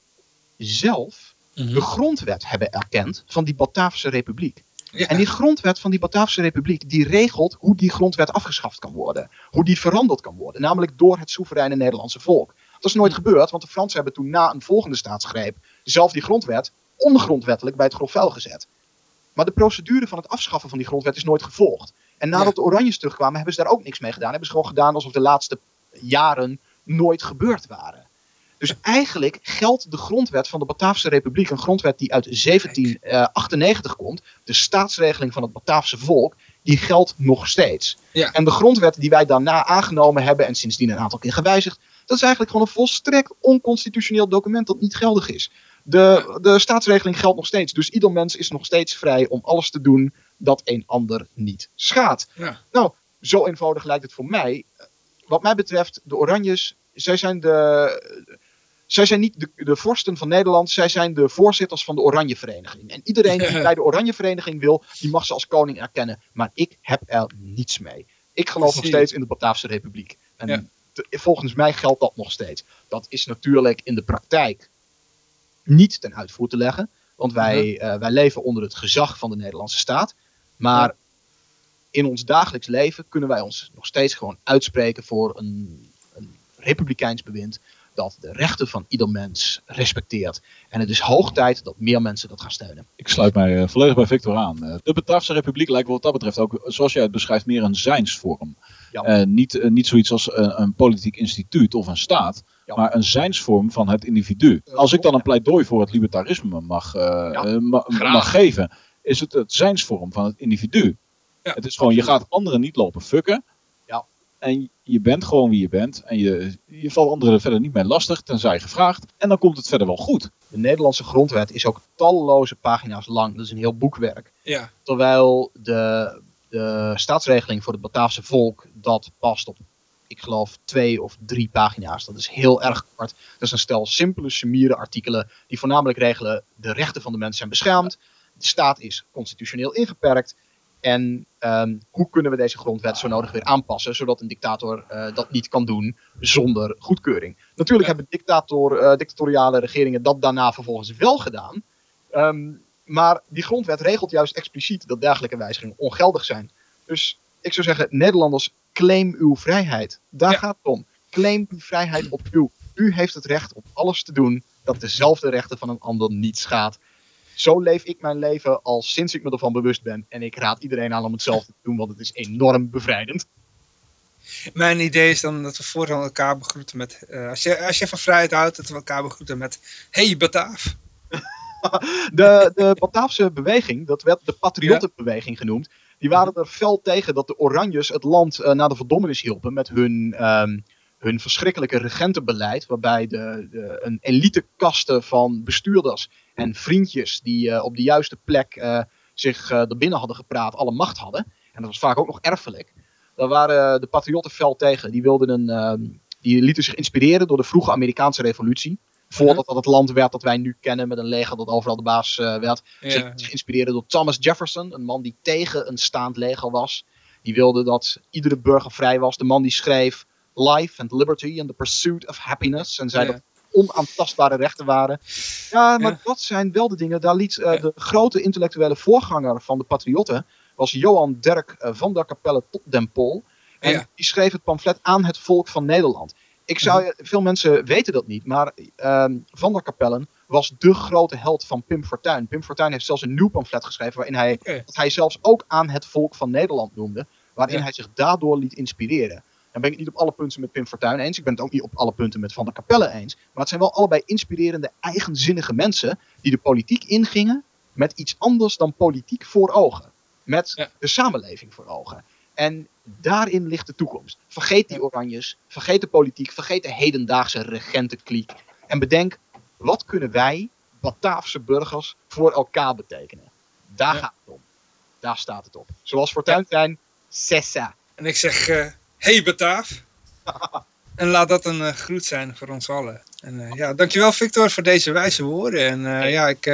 zelf Mhm. de grondwet hebben erkend van die Bataafse Republiek. Ja. En die grondwet van die Bataafse Republiek, die regelt hoe die grondwet afgeschaft kan worden. Hoe die veranderd kan worden. Namelijk door het soevereine Nederlandse volk. Dat is nooit gebeurd, want de Fransen hebben toen na een volgende staatsgreep zelf die grondwet ongrondwettelijk bij het grof vuil gezet. Maar de procedure van het afschaffen van die grondwet is nooit gevolgd. En nadat Ja. de Oranjes terugkwamen, hebben ze daar ook niks mee gedaan. Hebben ze gewoon gedaan alsof de laatste jaren nooit gebeurd waren. Dus eigenlijk geldt de grondwet van de Bataafse Republiek, een grondwet die uit 1798 komt, de staatsregeling van het Bataafse volk, die geldt nog steeds. Ja. En de grondwet die wij daarna aangenomen hebben en sindsdien een aantal keer gewijzigd, dat is eigenlijk gewoon een volstrekt onconstitutioneel document dat niet geldig is. De, de staatsregeling geldt nog steeds, dus ieder mens is nog steeds vrij om alles te doen dat een ander niet schaadt. Ja. Nou, zo eenvoudig lijkt het voor mij. Wat mij betreft, de Oranjes, zij zijn de, zij zijn niet de, de vorsten van Nederland, zij zijn de voorzitters van de Oranje Vereniging. En iedereen die (laughs) bij de Oranje Vereniging wil, die mag ze als koning erkennen. Maar ik heb er niets mee. Ik geloof nog steeds in de Bataafse Republiek. En Ja. te- volgens mij geldt dat nog steeds. Dat is natuurlijk in de praktijk niet ten uitvoer te leggen. Want wij, Mhm. eh, wij leven onder het gezag van de Nederlandse staat. Maar in ons dagelijks leven kunnen wij ons nog steeds gewoon uitspreken voor een, een republikeins bewind dat de rechten van ieder mens respecteert. En het is hoog tijd dat meer mensen dat gaan steunen. Ik sluit mij eh, volledig bij Victor aan. Eh, de Bataafse Republiek lijkt wat dat betreft ook, zoals jij het beschrijft, meer een zijnsvorm. Ja. Eh, niet, niet zoiets als een, een politiek instituut of een staat, Ja. maar een zijnsvorm van het individu. Als ik dan een pleidooi voor het libertarisme mag, ma- mag geven, is het het zijnsvorm van het individu. Het is gewoon, je gaat anderen niet lopen fucken. En je bent gewoon wie je bent. En je, je valt anderen er verder niet mee lastig, tenzij gevraagd. En dan komt het verder wel goed. De Nederlandse grondwet is ook talloze pagina's lang. Dat is een heel boekwerk. Ja, Terwijl de, de staatsregeling voor het Bataafse volk, dat past op, ik geloof, twee of drie pagina's. Dat is heel erg kort. Dat is een stel simpele, semiere artikelen die voornamelijk regelen de rechten van de mens zijn beschermd. De staat is constitutioneel ingeperkt. En ehm, hoe kunnen we deze grondwet zo nodig weer aanpassen, zodat een dictator eh, dat niet kan doen zonder goedkeuring. Natuurlijk hebben dictator, eh, dictatoriale regeringen dat daarna vervolgens wel gedaan. Ehm, maar die grondwet regelt juist expliciet dat dergelijke wijzigingen ongeldig zijn. Dus ik zou zeggen, Nederlanders, claim uw vrijheid. Daar Ja. gaat het om. Claim die vrijheid op u. U heeft het recht om alles te doen dat dezelfde rechten van een ander niet schaadt. Zo leef ik mijn leven al sinds ik me ervan bewust ben. En ik raad iedereen aan om hetzelfde te doen, want het is enorm bevrijdend. mijn idee is dan dat we vooral elkaar begroeten met... eh, als, je, als je van vrijheid houdt, dat we elkaar begroeten met... Hey Bataaf! (laughs) De, de Bataafse beweging, dat werd de patriottenbeweging genoemd. Die waren er fel tegen dat de Oranjes het land eh, naar de verdommenis hielpen met hun, ehm, hun verschrikkelijke regentenbeleid. Waarbij de, de, een elitekaste van bestuurders en vriendjes die eh, op de juiste plek eh, zich eh er binnen hadden gepraat, alle macht hadden. En dat was vaak ook nog erfelijk. Daar waren de patriotten fel tegen. Die, wilden een, ehm, die lieten zich inspireren door de vroege Amerikaanse revolutie. Voordat dat het land werd dat wij nu kennen met een leger dat overal de baas eh, werd. Ze Ja, zich inspireren door Thomas Jefferson, een man die tegen een staand leger was. Die wilde dat iedere burger vrij was. De man die schreef Life and Liberty and the Pursuit of Happiness. En zei Ja. dat onaantastbare rechten waren. Ja, maar Ja. dat zijn wel de dingen. Daar liet eh, Ja. de grote intellectuele voorganger van de patriotten, was Johan Dirk eh, van der Capelle tot den Pol. En Ja. die schreef het pamflet aan het volk van Nederland. Ik zou, je- veel mensen weten dat niet, maar ehm, Van der Capellen was de grote held van Pim Fortuyn. Pim Fortuyn heeft zelfs een nieuw pamflet geschreven waarin hij, dat hij zelfs ook aan het volk van Nederland noemde, waarin Ja. hij zich daardoor liet inspireren. Dan ben ik het niet op alle punten met Pim Fortuyn eens, ik ben het ook niet op alle punten met Van der Capelle eens, maar het zijn wel allebei inspirerende, eigenzinnige mensen die de politiek ingingen met iets anders dan politiek voor ogen. Met Ja. de samenleving voor ogen. En daarin ligt de toekomst. Vergeet die oranjes, vergeet de politiek, vergeet de hedendaagse regentenkliek. En bedenk, wat kunnen wij, Bataafse burgers, voor elkaar betekenen? Daar Ja. gaat het om. Daar staat het op. Zoals Fortuyn zijn, Sessa. En ik zeg, eh, hey Bataaf. en laat dat een eh, groet zijn voor ons allen. En eh, ja, dankjewel Victor voor deze wijze woorden. En eh, ja, ik,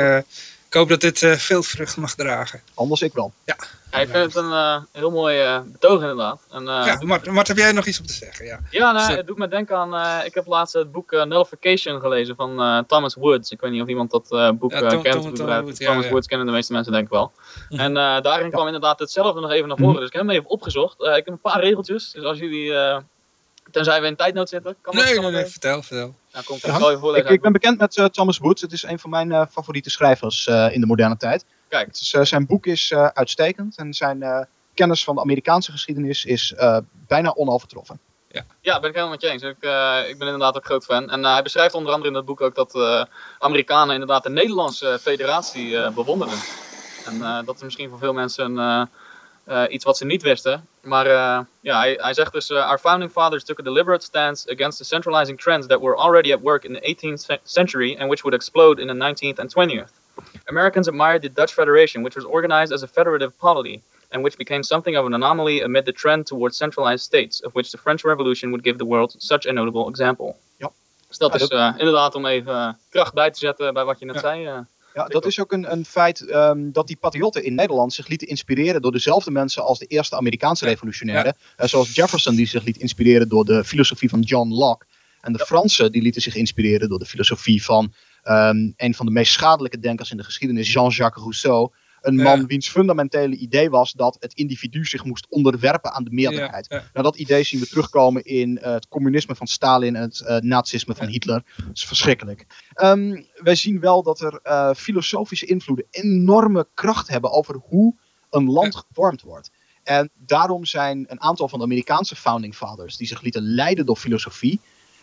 ik hoop dat dit eh, veel vrucht mag dragen. Anders ik wel. Ja, ik vind het een eh, heel mooi eh, betoog inderdaad. En, eh, ja, Mart, Mart, heb jij nog iets op te zeggen? Ja. Ja, nou, het doet me denken aan. eh, ik heb laatst het boek Nullification gelezen van eh, Thomas Woods. Ik weet niet of iemand dat eh, boek Ja, eh, Tom- kent. Tom- Tom ja, Thomas ja. Woods kennen de meeste mensen denk ik wel. Mhm. En eh, daarin kwam inderdaad hetzelfde nog even naar voren. Dus ik heb hem even opgezocht. Eh, ik heb een paar regeltjes. Dus als jullie. Eh, tenzij we in tijdnood zitten. Kan Nee, kan nee, nee, even? vertel, vertel. Nou, kom, ik Ja. voorlezen. Ik, ik ben bekend met eh, Thomas Woods. Het is een van mijn eh, favoriete schrijvers eh, in de moderne tijd. Kijk. Het is, eh, zijn boek is eh, uitstekend en zijn eh, kennis van de Amerikaanse geschiedenis is eh, bijna onovertroffen. Ja, ben ik helemaal met je eens. Ik, eh, ik ben inderdaad ook groot fan. En eh, hij beschrijft onder andere in dat boek ook dat eh, Amerikanen inderdaad de Nederlandse federatie eh, bewonderen. En eh, dat is misschien voor veel mensen eh, eh, iets wat ze niet wisten. Maar eh, ja, hij, hij zegt dus: eh, Our founding fathers took a deliberate stance against the centralizing trends that were already at work in the 18th cen- century and which would explode in the 19th and 20th. Americans admired the Dutch Federation, which was organized as a federative polity and which became something of an anomaly amid the trend towards centralized states, of which the French Revolution would give the world such a notable example. Ja. Dus dat Ja, is inderdaad om even kracht bij te zetten bij wat je net Ja. zei. Ja, dat is ook een, een feit ehm, dat die patriotten in Nederland zich lieten inspireren door dezelfde mensen als de eerste Amerikaanse revolutionairen. Eh, zoals Jefferson die zich liet inspireren door de filosofie van John Locke. En de Fransen die lieten zich inspireren door de filosofie van ehm, een van de meest schadelijke denkers in de geschiedenis, Jean-Jacques Rousseau. Een man wiens fundamentele idee was dat het individu zich moest onderwerpen aan de meerderheid. Nou, dat idee zien we terugkomen in eh, het communisme van Stalin en het eh, nazisme van Hitler. Dat is verschrikkelijk. Ehm, wij zien wel dat er eh, filosofische invloeden enorme kracht hebben over hoe een land gevormd wordt. En daarom zijn een aantal van de Amerikaanse founding fathers, die zich lieten leiden door filosofie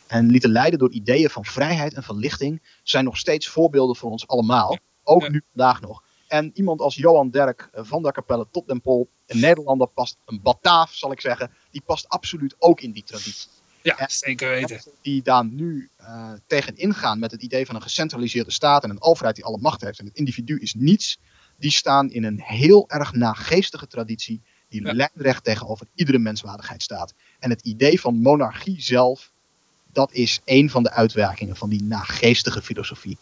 en lieten leiden door ideeën van vrijheid en verlichting, zijn nog steeds voorbeelden voor ons allemaal. Ook nu vandaag nog. En iemand als Johan Derk van der Capelle tot den Pol, een Nederlander past, een Bataaf zal ik zeggen, die past absoluut ook in die traditie. Ja, zeker weten. Die daar nu eh tegen ingaan met het idee van een gecentraliseerde staat en een overheid die alle macht heeft en het individu is niets, die staan in een heel erg nageestige traditie die Ja. lijnrecht tegenover iedere menswaardigheid staat. En het idee van monarchie zelf, dat is een van de uitwerkingen van die nageestige filosofie.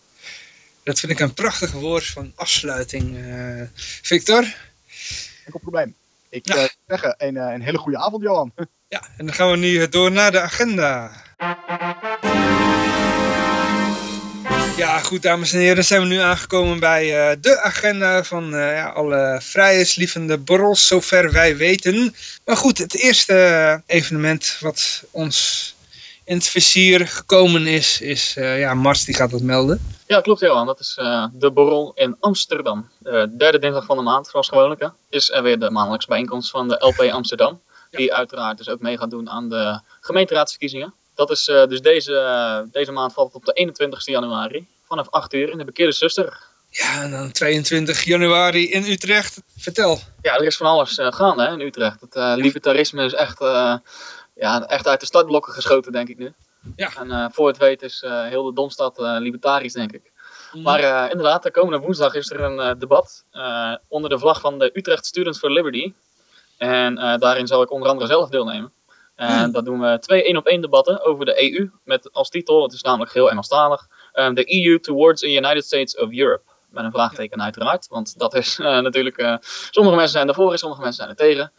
Dat vind ik een prachtig woord van afsluiting. eh, Victor? Enkel probleem. Ik Ja. eh, zeg zeggen, een, eh, een hele goede avond, Johan. (laughs) Ja, en dan gaan we nu door naar de agenda. Ja, goed, dames en heren, zijn we nu aangekomen bij de agenda van eh, ja, alle vrijheidslievende borrels, zover wij weten. Maar goed, het eerste evenement wat ons in het vizier gekomen is, is, eh, ja, Mars die gaat dat melden. Ja, klopt Johan. Dat is eh, de borrel in Amsterdam. De derde dinsdag van de maand, zoals gewoonlijk. hè, Is er weer de maandelijkse bijeenkomst van de LP Amsterdam. Die uiteraard dus ook mee gaat doen aan de gemeenteraadsverkiezingen. Dat is eh, dus deze, eh, deze maand valt het op de 21 januari. Vanaf 8 uur in de Bekeerde Zuster. Ja, en dan 22 januari in Utrecht. Vertel. Ja, er is van alles eh, gaande hè, in Utrecht. Het eh, libertarisme is echt, eh, ja, echt uit de startblokken geschoten, denk ik nu. Ja. En eh, voor het weet is eh, heel de Domstad eh, libertarisch, denk ik. Maar eh, inderdaad, de komende woensdag is er een debat onder de vlag van de Utrecht Students for Liberty. En daarin zal ik onder andere zelf deelnemen. En Hmm. dat doen we twee één op één debatten over de EU. Met als titel, het is namelijk heel Engelstalig, eh, The EU Towards a United States of Europe. Met een vraagteken uiteraard, want dat is natuurlijk, sommige mensen zijn ervoor en sommige mensen zijn er tegen.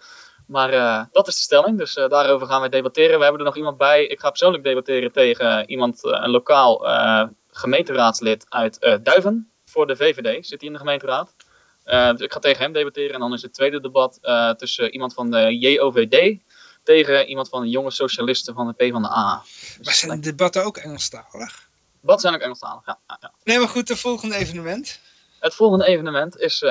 Maar eh, dat is de stelling, dus eh, daarover gaan we debatteren. We hebben er nog iemand bij. Ik ga persoonlijk debatteren tegen iemand, eh, een lokaal gemeenteraadslid uit Duiven. Voor de VVD zit hij in de gemeenteraad. Dus ik ga tegen hem debatteren. En dan is het tweede debat tussen iemand van de JOVD tegen iemand van de jonge socialisten van de PvdA. Dus Maar zijn de debatten ook Engelstalig? Wat zijn ook Engelstalig? Ja, ja. Nee, maar goed, het volgende evenement. Het volgende evenement is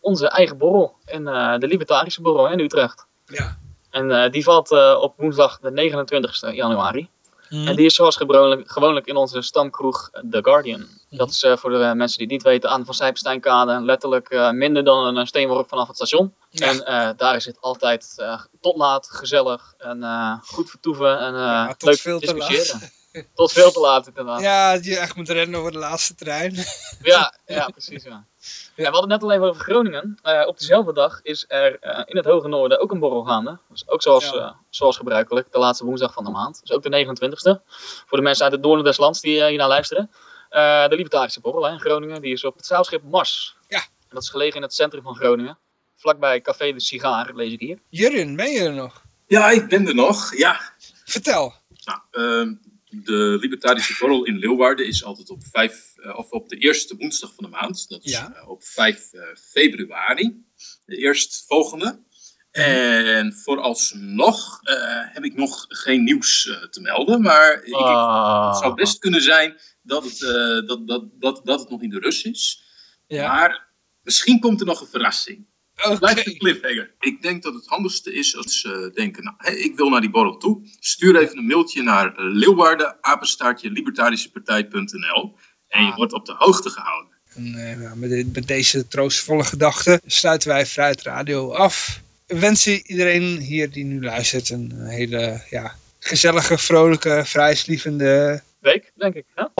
onze eigen borrel. In, eh, de Libertarische Borrel in Utrecht. Ja. En eh, die valt eh, op woensdag de 29 januari. En die is zoals gewoonlijk, gewoonlijk in onze stamkroeg The Guardian. Dat is eh, voor de mensen die het niet weten aan de Van Sijpensteinkade letterlijk eh, minder dan een steenworp vanaf het station. Ja. En eh, daar is het altijd eh, tot laat, gezellig en eh, goed vertoeven en eh, Ja, leuk veel te discussiëren. (laughs) Tot veel te laat inderdaad. Ja, dat je echt moet rennen voor de laatste trein. (laughs) Ja, ja (laughs) precies. Ja. Ja, we hadden het net al even over Groningen. Eh, op diezelfde dag is er eh, in het Hoge Noorden ook een borrel gaande. Dus ook zoals, Ja. eh, zoals gebruikelijk, de laatste woensdag van de maand. Dus ook de 29e. Voor de mensen uit het Doorn des Lands die hier naar luisteren. Eh, de Libertarische borrel hè, in Groningen. Die is op het zeilschip Mars. Ja. En dat is gelegen in het centrum van Groningen. Vlakbij Café de Sigaar, lees ik hier. Jurjen, ben je er nog? Ja, ik ben er nog. Ja. Vertel. Nou, ehm, de Libertarische Borrel in Leeuwarden is altijd op, vijf, eh, of op de eerste woensdag van de maand. Dat is Ja. eh, op 5 eh, februari, de eerstvolgende. En vooralsnog heb ik nog geen nieuws te melden. Maar ik, Ah. het zou best kunnen zijn dat het, dat, dat, dat, dat het nog in de rust is. Ja. Maar misschien komt er nog een verrassing. Oké. Blijft een cliffhanger. Ik denk dat het handigste is als ze denken, nou, hé, ik wil naar die borrel toe. Stuur even een mailtje naar Leeuwarden, apenstaartje, libertarischepartij.nl. En je Ah. wordt op de hoogte gehouden. En, eh, nou, met, deze troostvolle gedachten sluiten wij Vrijheid Radio af. We wensen iedereen hier die nu luistert een hele ja, gezellige, vrolijke, vrijheidslievende Week, denk ik. Ja?